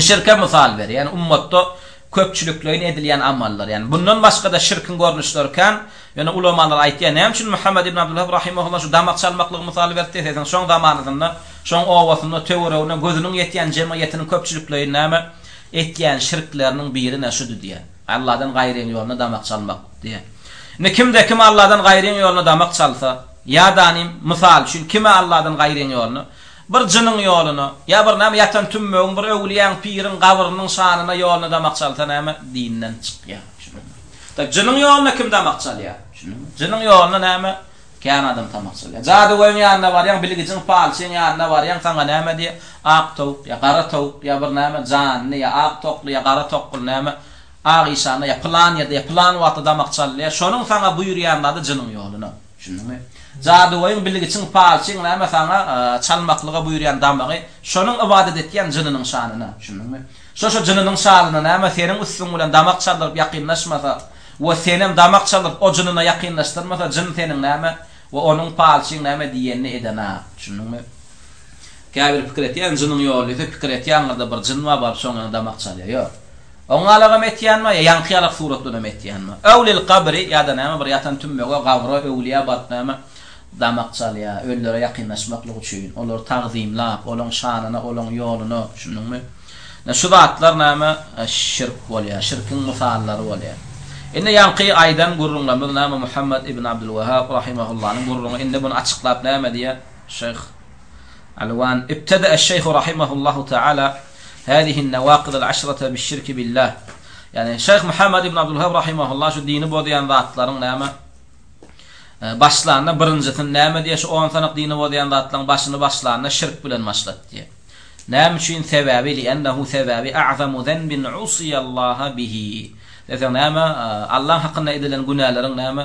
Şirke mysal ber, ýagny ummatda köpçülikleýin edilýän amallar, ýagny bundan başga-da şirkiň görnüşleri kän, ýöne ulamalar aýtýar, näme üçin Muhammet ibn Abdulwahap rahimahullah şu damak çalmaklygy mysal berip diýseň, şoň zamanasynda, şoň obasynda, töweregine gözüniň ýetýän jemgyýetiniň köpçülikleýin näme, etýän şirkleriniň biri ine şudy diýýär, Allahdan gaýryň ýoluna damak çalmak diýýär. Indi kimde-kim Allahdan gaýryň ýoluna damak çalsa, ýadanym, mysal üçin, kime Allahdan gaýryň ýoluna, Bir jynyň ýoluna, ýa bir näme ýatan tümmegiň, bir öwlüýäň, piriň gabrynyň şanyna ýoluna damak çalsa näme? Dinden çykýar. Düşündiňmi? Tä jynyň ýoluna kim damak çalýar? Düşündiňmi? Jynyň ýoluna näme? Kän adam tamak çalýar. Jadygöýüň ýanyna barýaň, bilgijiň, palçyň ýanyna barýaň, saňa näme diýýär? Ak towuk, ýa gara towuk, ýa bir näme, janly, ýa ak tokly, ýa gara tokly näme, ak işanda, ýa pylan ýerde, ýa pylan wagtda damak çalylyýar. Şonuň saňa buýurýan zady jynyň ýoluna. Düşündiňmi? Jadygoýyň, bilgiçiň, palçyň näme saňa çalmaklyga buýurýan damagy, şonuň ybadat etýän jynynyň şanyna. Düşündiňmi? Şo-şo jynynyň şanyna näme seniň üstüň bilen damak çaldyryp ýakynlaşmasa we senem damak çaldyryp o jynyna ýakynlaşdyrmasa, jyn seniň näme we onuň, palçyň, näme diýenini eden-a. Düşündiňmi? Käbiri pikir etýär, jynyň ýoly diýse, pikir etýär, aňyrda bir jyn bar, baryp şoň ýaňa damak çalýar. Ýok. Oňa alagam etýänma ýa ýaňky ýalak suratdanam etýänma? Äwlil gabri ýa-da näme bir ýatan tümmege gabra öwlüýä baryp näme damak çalýa, öllere ýakynlaşmaklyk üçin, olary tagzymlap, olaň şanyna, olaň ýoluna, düşündiňmi? Ine şu zatlar näme şirk bolýa, şirkiň mysallary bolýa. Indi ýaňky aýdan gürrüňlerimiz näme Muhammad ibn Abdul Wahhab rahimahullanyň gürrüňi indi muny açyklap näme diýýä Şyh? Alwan, Ibtede'e eş-Şeýhu rahimehullahu teala hâzihin nevâkidel aşrate biş-şirki billâh. Ýagny, Şeýh Muhammed ibn Abdulwahhab rahimehullah şu dini bozýan zatlaryň näme başlanda birinjisini näme diýýär? Şu on sanak dini bozýan zatlaryň başyny başlanda şirk bilen başlat diýýär. Näme üçin? Sebäbi, Li'ennehu sebäbi a'zamu zenbin usiýallaha bihi. Diýseň näme? Allaň hakynda edilen günäleriň näme?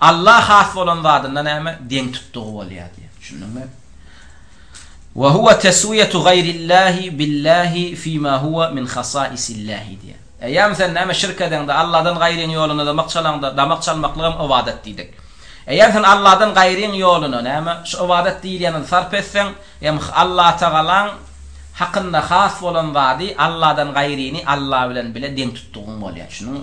Allah has bolan zadyna näme? Deň tutdugy bolýar diýýär. Düşündiňmi? Wa huwa teswiýetu gaýrillahi billahi fima huwa min hasaisillahi diýýär. Eýýäm sen näme şirk edeňde, Allahdan gaýryň ýoluna damak çalaňda, damak çalmaklygam ybadat diýdik. Eýýäm sen Allahdan gaýryň ýoluna näme, şu ybadat diýilýänini sarp etseň, eýýäm Allatagalaň hakynda has bolan zady Allahdan gaýryny Allah bilen bile deň tutdugyň bolýar. Düşündiňmi?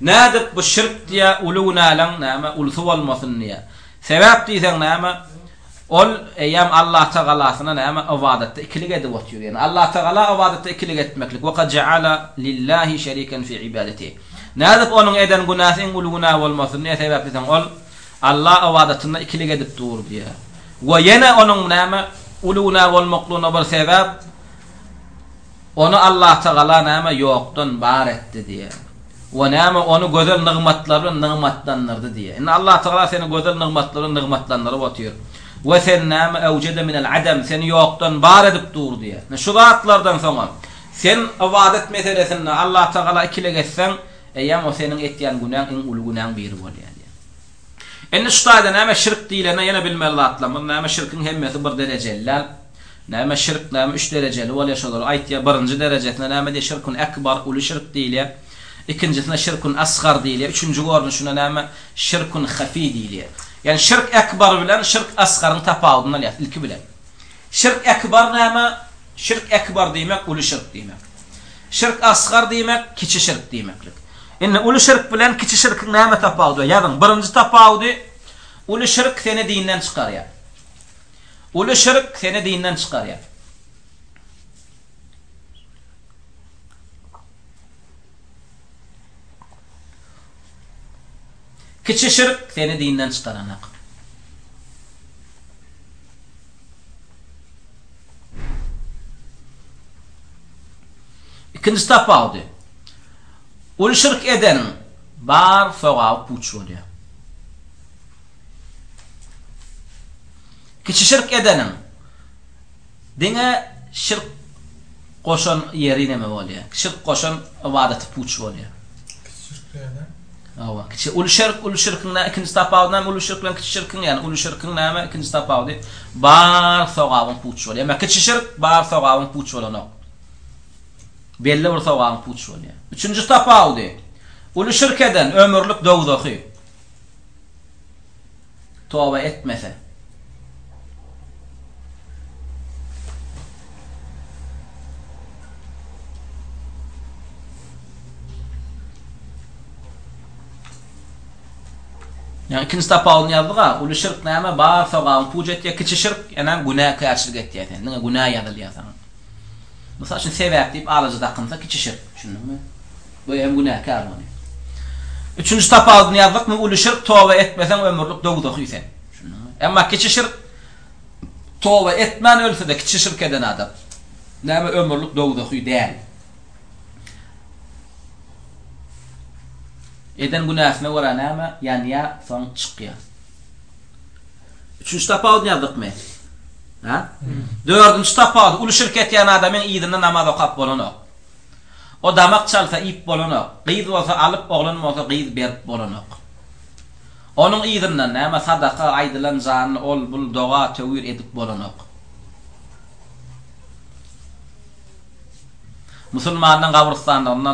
Nädip bu şirk diýýä, uly günäleň näme, ulysy bolmasyn diýýä. Sebäp diýseň näme, ol eýýäm Allatagalasyna näme, ybadatda ikilik edip otyr. Ýagny Allatagala ybadatda ikilik etmeklik, wa kad jaala lillahi şeriken fi ibadatihi. Nädip onuň eden günäsi iň uly günä bolmasyn diýýä, sebäp diýseň ol Alla ybadatynda ikilik edip dur diýýä. We ýene onuň näme, uly günä bolmaklygyna bir sebäp, Ony Allatagala näme ýokdan bar etdi diýýär we näme ony gözel nygmatlar bilen nygmatlandyrdy diýýär. Indi Allatagala seni gözel nygmatlar bilen nygmatlandyryp otyr we sen näme äwjede minel adam, seni ýokdan bar edip dur diýýär. Ine şu zatlardan soňam sen ybadat meselesinde Allatagala ikilik etseň, eýýäm o seniň etýän günäň iň uly günäň biri bolýar diýýär. Indi şu taýda näme şirk diýlende ýene bilmeli zatlarymyz näme şirkiň hemmesi bir derejeli däl. Näme şirk näme üç derejeli bolýar şolary aýtýar. Birinji derejesine näme diýýär şirkun ekbar uly şirk diýilýär. Ikinjisine şirkun asgar diýilýär. Üçünji görnüşine näme şirkun hafi diýilýär. Ýani şirk ekbar bilen şirk asgaryň tapawudyny alýas ilki bilen. Şirk ekbar näme? Şirk ekbar diýmek uly şirk diýmek. Şirk asgar diýmek kiçi şirk diýmeklik. Indi uly şirk bilen kiçi şirkiň näme tapawudy bar? Ýazyň. Birinji tapawudy, uly şirk seni dinden çykarýar. Uly şirk seni dinden çykarýar. Kiçi şirk seni dinden çykaranak. Ikinji tapawudy. Uly şirk edeniň bar sogaby puç bolýar. Kiçi şirk edeniň Dine şirk goşan ýeri neme bolýa? Şirk goşan ybadaty puç bolýa. Kiçi şirk näme? Hawa, kiçi uly şirk, uly şirkiň näme ikinji tapawudy näme uly şirk bilen kiçi şirkiň ýani uly şirkiň näme ikinji tapawudy bar sogabyň puç bolýa emma kiçi şirk bar sogabyň puç bolanok belli bir sogabyň puç bolýa üçünji tapawudy uly şirk eden ömürlik dowzahy Toba etmese. Ýa ikinji tapawudyny ýazdyga, uly şirk näme? Bar sogabyň puja etýär, kiçi şirk, enäň günäkärçilik etýär sen, diňe günä ýazylýar saňa. Mysal üçin sebäp diýip alaja dakynsa kiçi şirk, düşündiňmi? Bu hem günäkär muny. Üçünji tapawudyny ýazdykmy uly şirk toba etmeseň ömürlik dowzahy sen. Düşündiňmi? Emma kiçi şirk toba etmän ölsede kiçi şirk eden adam näme ömürlik dowzahy däl. Eden günäsine görä näme ýanýa soň çykýa. Üçünji tapawudyny ýazdykmy? Hä? Dördünji tapawudy uly şirk etýän adamyň yzynda namaz okap bolanok. O damak çalsa iýip bolanok, gyz bolsa alyp oglan bolsa gyz berip bolanok. Onuň yzyndan näme sadaka aýdylan janly ol bul doga töwir edip bolanok. Musulmanyň gabrystanlygynda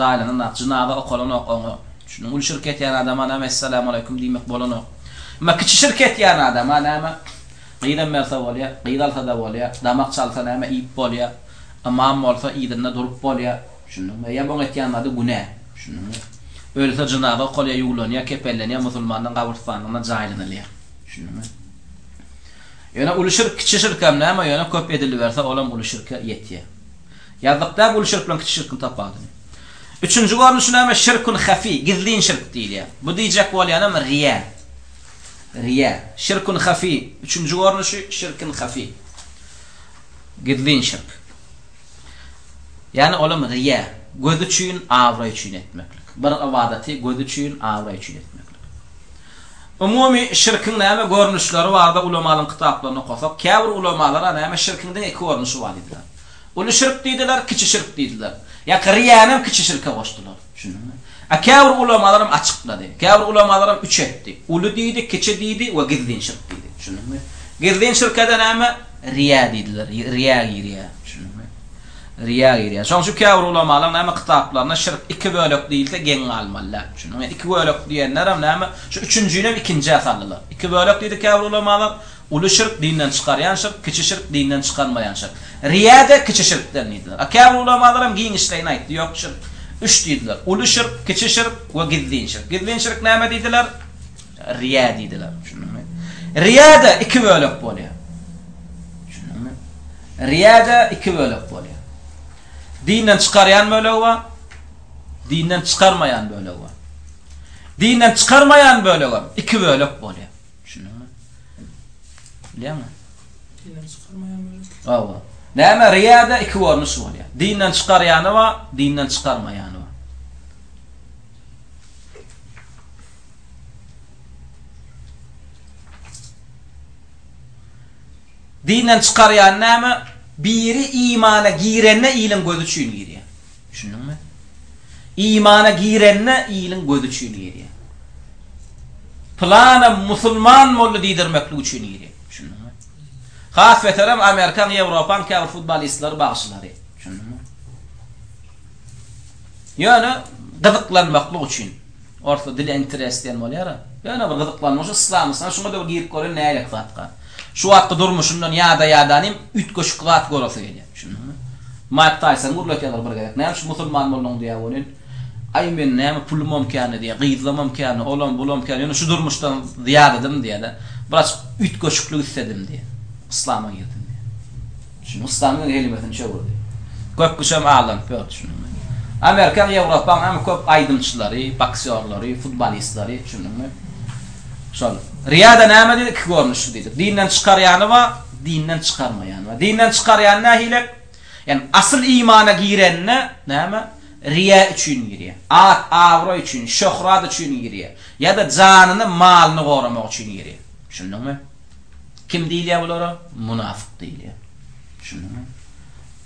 jaýlananok, jynaza okalanok oňa. Şunuň uly şirk etýän adama näme Essalamualeýkum diýmek bolanok. Emma kiçi şirk etýän adama näme gyzam berse bolýar, gyz alsa-da bolýar, damak çalsa näme iýip bolýar. Ymam bolsa yzynda durup bolýar. Düşündiňmi? Ýa boň etýän zady günä. Düşündiňmi? Ölse jynaza okalýar, ýuwlanýar, kepellenýär, musulmanyň gabrystanlygynda jaýlanylýar. Düşündiňmi? Ýöne uly şirk, kiçi şirkem näme, ýöne köp ediliberse olam uly şirke ýetýär. Ýazdyk däl uly şirk bilen kiçi şirkiň tapawudyny. Üçünji görnüşi näme? Şirkun hafi, gizlin şirk diýilýär. Bu diýjek bolýanym riýä. Riýä. Şirkun hafi. Üçünji görnüşi şirkin hafi. Gizlinçek. Ýagny olam ryýa, göz üçin, abraý üçin etmeklik. Bir ybadaty göz üçin, abraý üçin etmeklik. Umumy şirkiň näme görnüşleri barada ulamalyň kitaplaryny okasak, käbir ulamalar-a näme şirkiň diňe iki görnüşi bar diýdiler. Uly şirk diýdiler, kiçi şirk diýdiler. Ýa-ki ryýanam kiçi şirke goşdular. Düşündiňmi? A käbir ulamalaram açyklady. Käbir ulamalaram üç etdi. Uly diýdi, kiçi diýdi we gizlin şirk diýdi. Düşündiňmi? Gizlin şirke-de näme? Riýa diýdiler. Riýa girýär. Düşündiňmi? Riýa girýär. Şonuň üçin käbir ulamalar näme kitaplarynda şirk iki bölek diýilse geň galmaly däl. Düşündiňmi? Ýa iki bölek diýenlerem näme? Şu üçünjinem ikinjä saldylar. Iki bölek diýdi käbir ulamalar. Uly şirk dinden çykarýan şirk, kiçi şirk dinden çykarmaýan şirk. Riýa-da kiçi şirkden diýdiler. A käbir ulamalaram giňişleýin aýtdy, ýok şirk üç diýdiler, uly şirk, kiçi şirk we gizlin şirk. Gizlin şirk näme diýdiler? Riýa diýdiler. Düşündiňmi? Riýa-da iki bölek bolýar. Düşündiňmi? Riýa-da iki bölek bolýar. Dinden çykarýan bölegi bar, dinden çykarmaýan bölegi bar. Dinden çykarmaýan bölegem iki bölek bolýar. Düşüneňmi? Bilýäňmi? Dinden çykarmaýan bolýar. Hawa. Näme riýada iki görnüş bolýar. Dinden çykarýany bar, dinden çykarmaýany bar. Dinden çykarýan näme? Biri imana girende iliň gözi üçin girýär. Düşündiňmi? Imana girende iliň gözi üçin girýär. Pylanam musulman boldy diýdirmeklik üçin girýär. Düşündiňmi? Has beterem Amerikaň, Ýewropaň käbir futbolistleri bagşylary. Düşündiňmi? Ýöne gyzyklanmaklyk üçin. Orsda dili interes diýen bolýara. Ýöne bir gyzyklanma şu islamystan şuňada bir girip görýän nägerek zatga. Şu wagtky durmuşyndan ýada ýadanym üýtgeşik zat göresi gelýär. Şundanmy? Maýk Taýson gürletýärler bir gezek. Näme üçin musulman bolduň diýýä welin. Aý men näme pulumam kände diýýä, gyzlamam kände, olam bulam kände ýöne şu durmuşdan zyýadadym diýýädä. Biraz üýtgeşiklik isledim diýýä. Islama girdim diýýä. Çingistandan kelimesini çöwürdi. Köpküşem aldanyp ýördi düşündiňmi. Amerikaň Ýewropaň hem köp aýdymçylary, boksýorlary, futbolistleri düşündiňmi. Şol Riada näme diýdi iki görnüşli diýdi. Dinden çykarýany bar, dinden çykarmaýany bar. Dinden çykarýany nähilek? Ýani asyl imana girende näme riýa üçin girýär. At abraý üçin, şöhrat üçin girýär. Ýada janyny malyny goramak üçin girýär. Düşündiňmi. Kim diýilýär bulara? Munafyk diýilýär. Düşündiňizmi?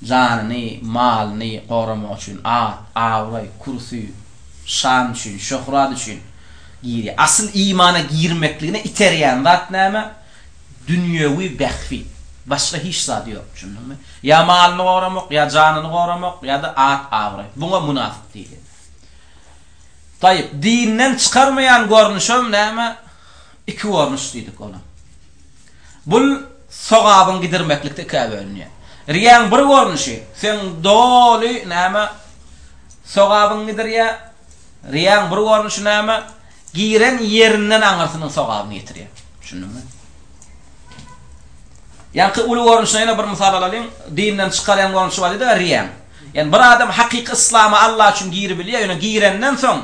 Janyny, malyny goramak üçin at, abraý, kürsü, şan üçin, şöhrat üçin girýär. Asyl imana girmekligine iterýän zat näme? Dünýewi bähbit. Başga hiç zady ýok. Düşündiňmi? Ýa malyny goramak, ýa janyny goramak, ýa-da at, abraý. Buňa munafyk diýilýär. Taýyp, dinden çykarmaýan görnüşem näme? Iki görnüş diýdik onuň. Bul sogabyň gidirmeklikde ikä bölünýär. Riýäň bir görnüşi, seň doly näme sogabyň gidirýär, riýäň bir görnüşi näme, giren ýerinden aňyrsynyň sogabyny getirýär. Düşündiňmi? Ýaňky uly görnüşine ýene bir mysal alalyň, dinden çykarýan görnüşi bar diýdik-ä riýäň. Ýani bir adam hakyky yslama Allah üçin giribilýär, ýöne girenden soň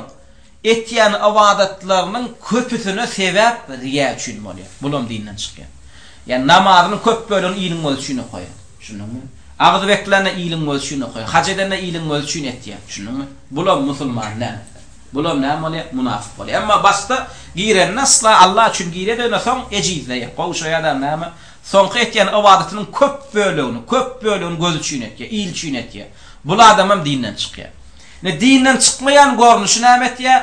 Etýän ybadatlarynyň köpüsine sebäp riýa üçin bolýar. Bulam dinden çykýar. Ýa namazynyň köp bölegini iliň gözi üçin okaýar. Düşündiňmi? Agyz beklände iliň gözi üçin okaýar. Haj edende iliň gözi üçin etýär. Düşündiňmi? Bulam musulman däl. Bulam näme bolýar? Munafyk bolýar. Emma başda girende yslama Allah üçin girýädigine soň ejizleýär, gowşaýar däl näme? Soňky etýän ybadatynyň köp bölegini, köp bölegini göz üçin etýär, il üçin etýär. Bul adamam dinden çykýar. Ne dinden çykmaýan gornuşy näme etýär?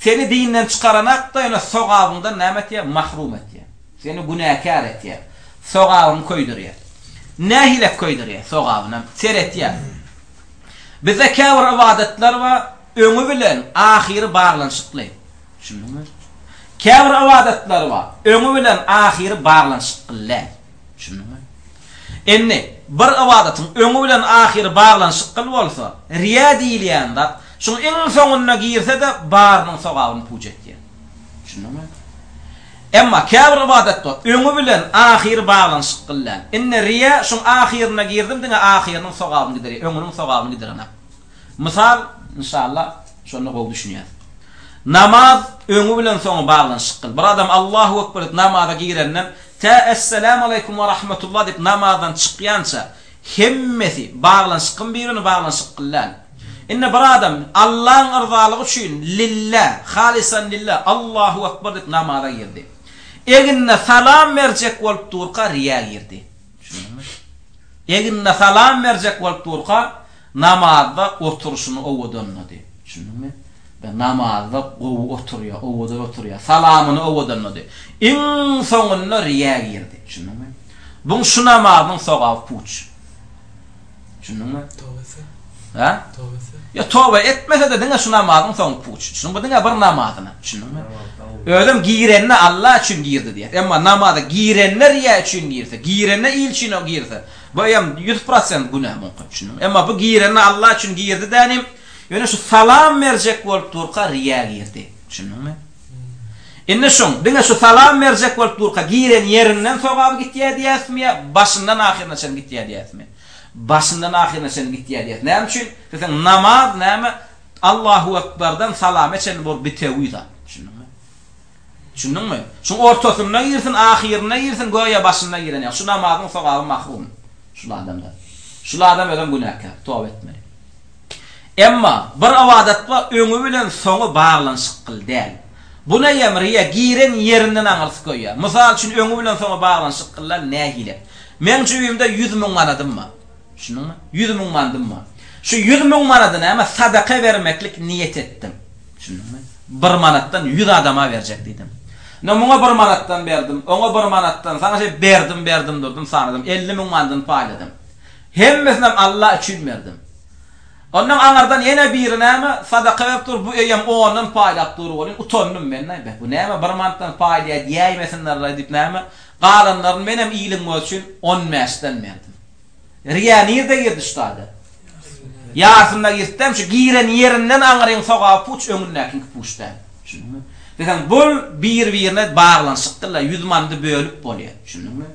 Seni dinden çykaranak-da ýöne sogabyňdan näme etýär? Mahrum etýär. Seni günäkär etýär. Sogabyňy köýdürýär. Nähilek köýdürýär sogabynam? Seretýäň. Bizde käbir ybadatlar bar, öňi bilen ahyry baglanyşykly. Düşündiňmi? Käbir ybadatlar bar, öňi bilen ahyry baglanyşykly däl. Düşündiňmi? Indi, bir ybadatyň öňi bilen ahyry baglanyşykgyl bolsa, riýa diýilýän zat, şuň iň soňunda girse-de, barynyň sogabyny puç etýär. Düşündiňmi? Emma, käbir ybadat bar, öňi bilen ahyry baglanyşykgyl däl. Indi, riýa, şuň ahyryna girdim, diňe ahyrynyň sogabyny giderýär, öňüniň sogabyny giderenak. Mysal, inşallah, şonda gowy düşünýäris. Namaz, öňi bilen soňy baglanyşykgyl. Bir adam Allahu ekber diýip namaza girenden, Tä Esselämaleýkum we rahmetullah diýip namazdan çykýança hemmesi baglanyşykgyn birini baglanyşyk kylýan. Indi bir adam Allaň yrzalygy üçin lillä, halisan lillä, Allahu ekber diýip namaza girdi. Egnine salam berjek bolup durka riýa girdi. Düşündiňmi? Egnine salam berjek bolup durka Namazda oturyşyny owadanlady. Düşündiňmi? Be namazda gowy oturýar, owadan oturýar. Salamyny owadanlady. Iň soňunda riýa girdi. Düşündiňmi? Buň şu namazynyň sogaby puç. Düşündiňmi? Toba etse? Hä? Toba etse? Ýa toba etmese-de diňe şu namazynyň soňy puç. Düşündiňmi? Bu diňe bir namazyna. Düşündiňmi? Özem girende Allah üçin girdi diýer. Emma namaza girende riýa üçin girse, girende il üçin girse, Bu eýýäm ýüz prosent günä mümkin düşündüňiz. Emma bu gireni Allah üçin girdi dänim, ýöne şu salam berjek bolup durka riýa girdi. Düşündüňmi? Indi şuň, diňe şu salam berjek bolup durka giren ýerinden sogaby gitýär diýäsizmi ýa başyndan ahyryna çenli gitýär diýäsizmi? Başyndan ahyryna çenli gitýär diýäs. Näme üçin? Şu seň namaz näme Allahu ekberden salame çenli bor bitewi zat. Düşündüňmi? Düşündiňmi? Şuň ortasynda girsin, ahyrynda girsin, göýä başynda giren ýaly. Şu namazyň sogaby mahrum şul adamdan. Şul adam özem günäkär, toba etmeli. Emma, bir ybadat bar, öňi bilen soňy baglanyşykly däl. Bu näme, riýa, giren ýerinden aňyrsy göýä. Mysal üçin, öňi bilen soňy baglanyşykly nähili? Meň jübimde ýüz müň ganadym bar. Düşündiňmi? Ýüz müň mandym bar. Şu ýüz müň manady näme, sadaka bermeklik niýet etdim. Düşündiňmi? Bir manatdan ýüz adama berjek diýdim. Ine, muňa bir manatdan berdim, oňa bir manatdan, saňa şeýdip berdim, berdim durdum, sanadym. Elli müň mandyny paýladym. Hemmesinem Alla üçin berdim. Onnoň aňyrdan ýene biri näme, sadaka berip dur, bu öýem ondan paýlap dur welin, utandym men-de. Beh, bu näme, bir manatdan paýlaýar diýäýmesinler-laý diýip näme, galanlaryny menem iliň özi üçin on bäşden berdim. Riýa nirde girdi şu taýda? Ýarysynda girtdem şu giren ýerinden aňryň sogaby puç öňündäkiňki puç däl. Düşündiňmi? Diýseň bul bir birine baglanyşykdyla ýüz mandy bölüp bolýa. Düşündiňmi?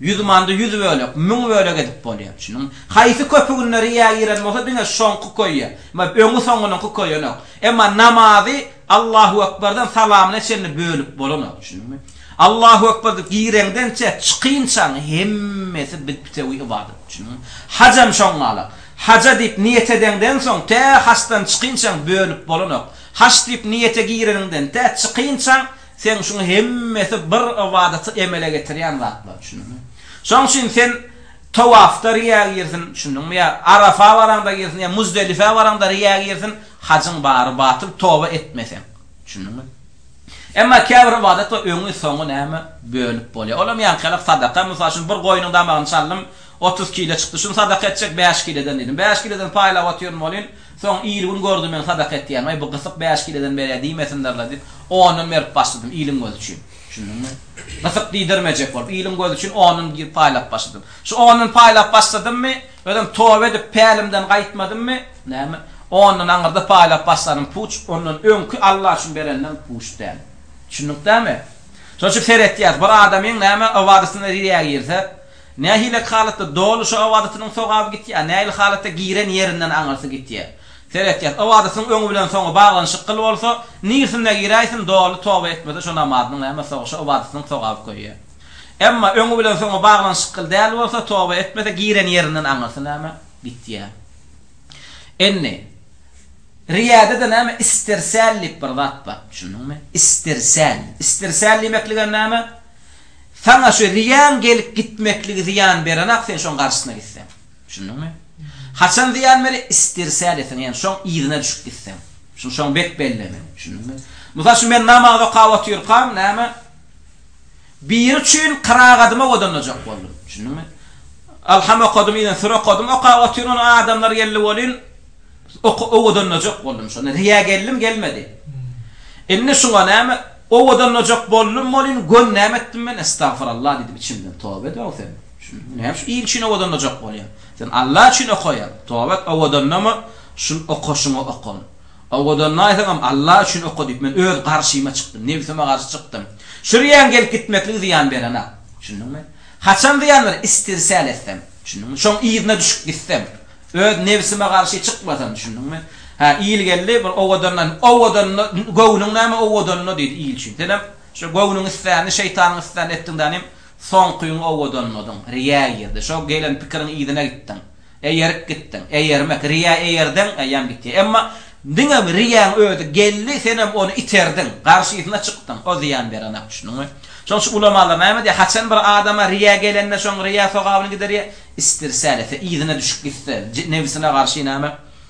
Ýüz mandy ýüz bölek, müň bölek edip bolýa. Düşündiňmi? Haýsy köpüginde riýa giren bolsa diňe şoňky köýýä. Emma öňi soňunyňky köýenok. Emma namazy Allahu Ekberden salamyna çenli bölüp bolanok, düşündiňmi? Allahu Ekber diýip gireňdençä çykynçaň hemmesi bit-bitewi ybadat, düşündiňmi? Hajam şoňňalak. Haja diýip niýet edeňden soň tä haçdan çykynçaň bölüp bolanok. Haç diýip niýete gireniňden tä çykynçaň seň şuň hemmesi bir ybadaty emele getirýän zatlar, düşündiňmi? Şoň üçin sen towafda riýa girsin, düşündiňmi? Ýa Arafa baraňda girsin, ýa Muzdelifä baraňda riýa girsin, Hajyň bary batyl toba etmeseň. Düşündiňmi? Emma käbir ybadatlar öňi, soňy näme, bölüp bolýar. Olam ýaňkyýalak sadaka. Mysal üçin, bir goýnuň damagyny çaldym, otuz kile çykdy. Şuny sadaka etjek bäş kileden diýdim. Bäş kileden paýlap otyrdym welin, soň il gün gördi meň sadaka etýänimi. Aý, bu gysyk bäş kileden berýär diýmesinler-le diýip, ondan berip başladym, iliň gözi üçin. Düşündiňmi? Gysyk diýdirmejek bolup, iliň gözi üçin ondan girip paýlap başladym. Şu ondan paýlap başladymmy, Özem toba edip pälimden gaýtmadymmy näme? Ondan aňyrda paýlap bassanym puç, ondan öňki Alla üçin berenleň puç däl. Düşündiňiz dämi? Şonuň üçin seretýäs, bir adamyň näme ybadatyna riýa girse, nähilek halatda doly şo ybadatynyň sogaby gitýär, nähili halatda giren ýerinden aňyrsy gitýär. Seretýäs, ybadatyň öňi bilen soňy baglanyşyk gyl bolsa, nirsinde giräýsin, doly toba etmese şo namazynyň näme sogy, şo ybadatynyň sogaby köýýär. Emma öňi bilen soňy baglanyşykly däl bolsa, toba etmese, giren ýerinden aňyrsy näme, gitýär. Indi, riýada-da näme, istirsal diýip bir zat bar, düşündiňmi? Istirsal. Istirsal diýmekligem näme? Saňa şu riýaň gelip gitmekligi zyýan berenak, sen şoň garşysyna gitseň. Düşündiňmi? Haçan zyýan berer? Istirsal etseň, ýagny şoň yzyna düşüp gitseň. Şoň bet bellemeli, düşündiňmi? Mysal üçin, men namaz okap otyrkam, näme, Biri üçin kyragadyma godanlajak boldum. Düşündiňmi? Ylham okadym, yzyn süri okadym. Okap otyryn, adamlar geldi welin, owadanlajak boldum şonda. Riýa geldim, gelmedi. Indi şuňa näme, owadanlajak boldum welin, göni näme etdim men? Estagfyrallah diýdim içimden. Toba ed-ow sen. Düşündiňmi? Näme şu il üçin owadanlajak bolýaň? Sen Alla üçin okaýaň. Toba et, owadanlama, şul okaşyňy oka. Owadan naýsaňam Allah üçin oka diýip men öz garşyma çykdym, nebsime garşy çykdym. Şirýaň gelip gitmeklik zyýan berenak. Düşündiňmi? Haçan zyýan berer? Istigrsär etsem. Düşündiňmi? Şoň yzyna düşüp gitsem. Öz nebsime garşy çykmasam. Düşündiňmi? Hä, il geldi, bir owadan naý, owadanyna, göwnüň näme owadanyna diýdi il üçin. Senem şo göwnüň islänini, şeýtanyň islänini etdiň-de, inim, soňky gün owadanyna oduň, riýä girdi. Şo gelen pikiriň yzyna gitdiň. Eýerip gitdiň. Eýermek, riýa eýerdeň, eýýäm gitýär. Emma diňe riýaň özi geldi, senem ony iterdiň, garşysyna çykdyň. O zyýan berenak, düşündiňmi? Şoň üçin ulamalar näme diýýär? Haçan bir adama riýa gelende, şoň riýa sogabyny giderýär. Istirse, etse, yzyna düşüp gitse, nebsine garşy näme?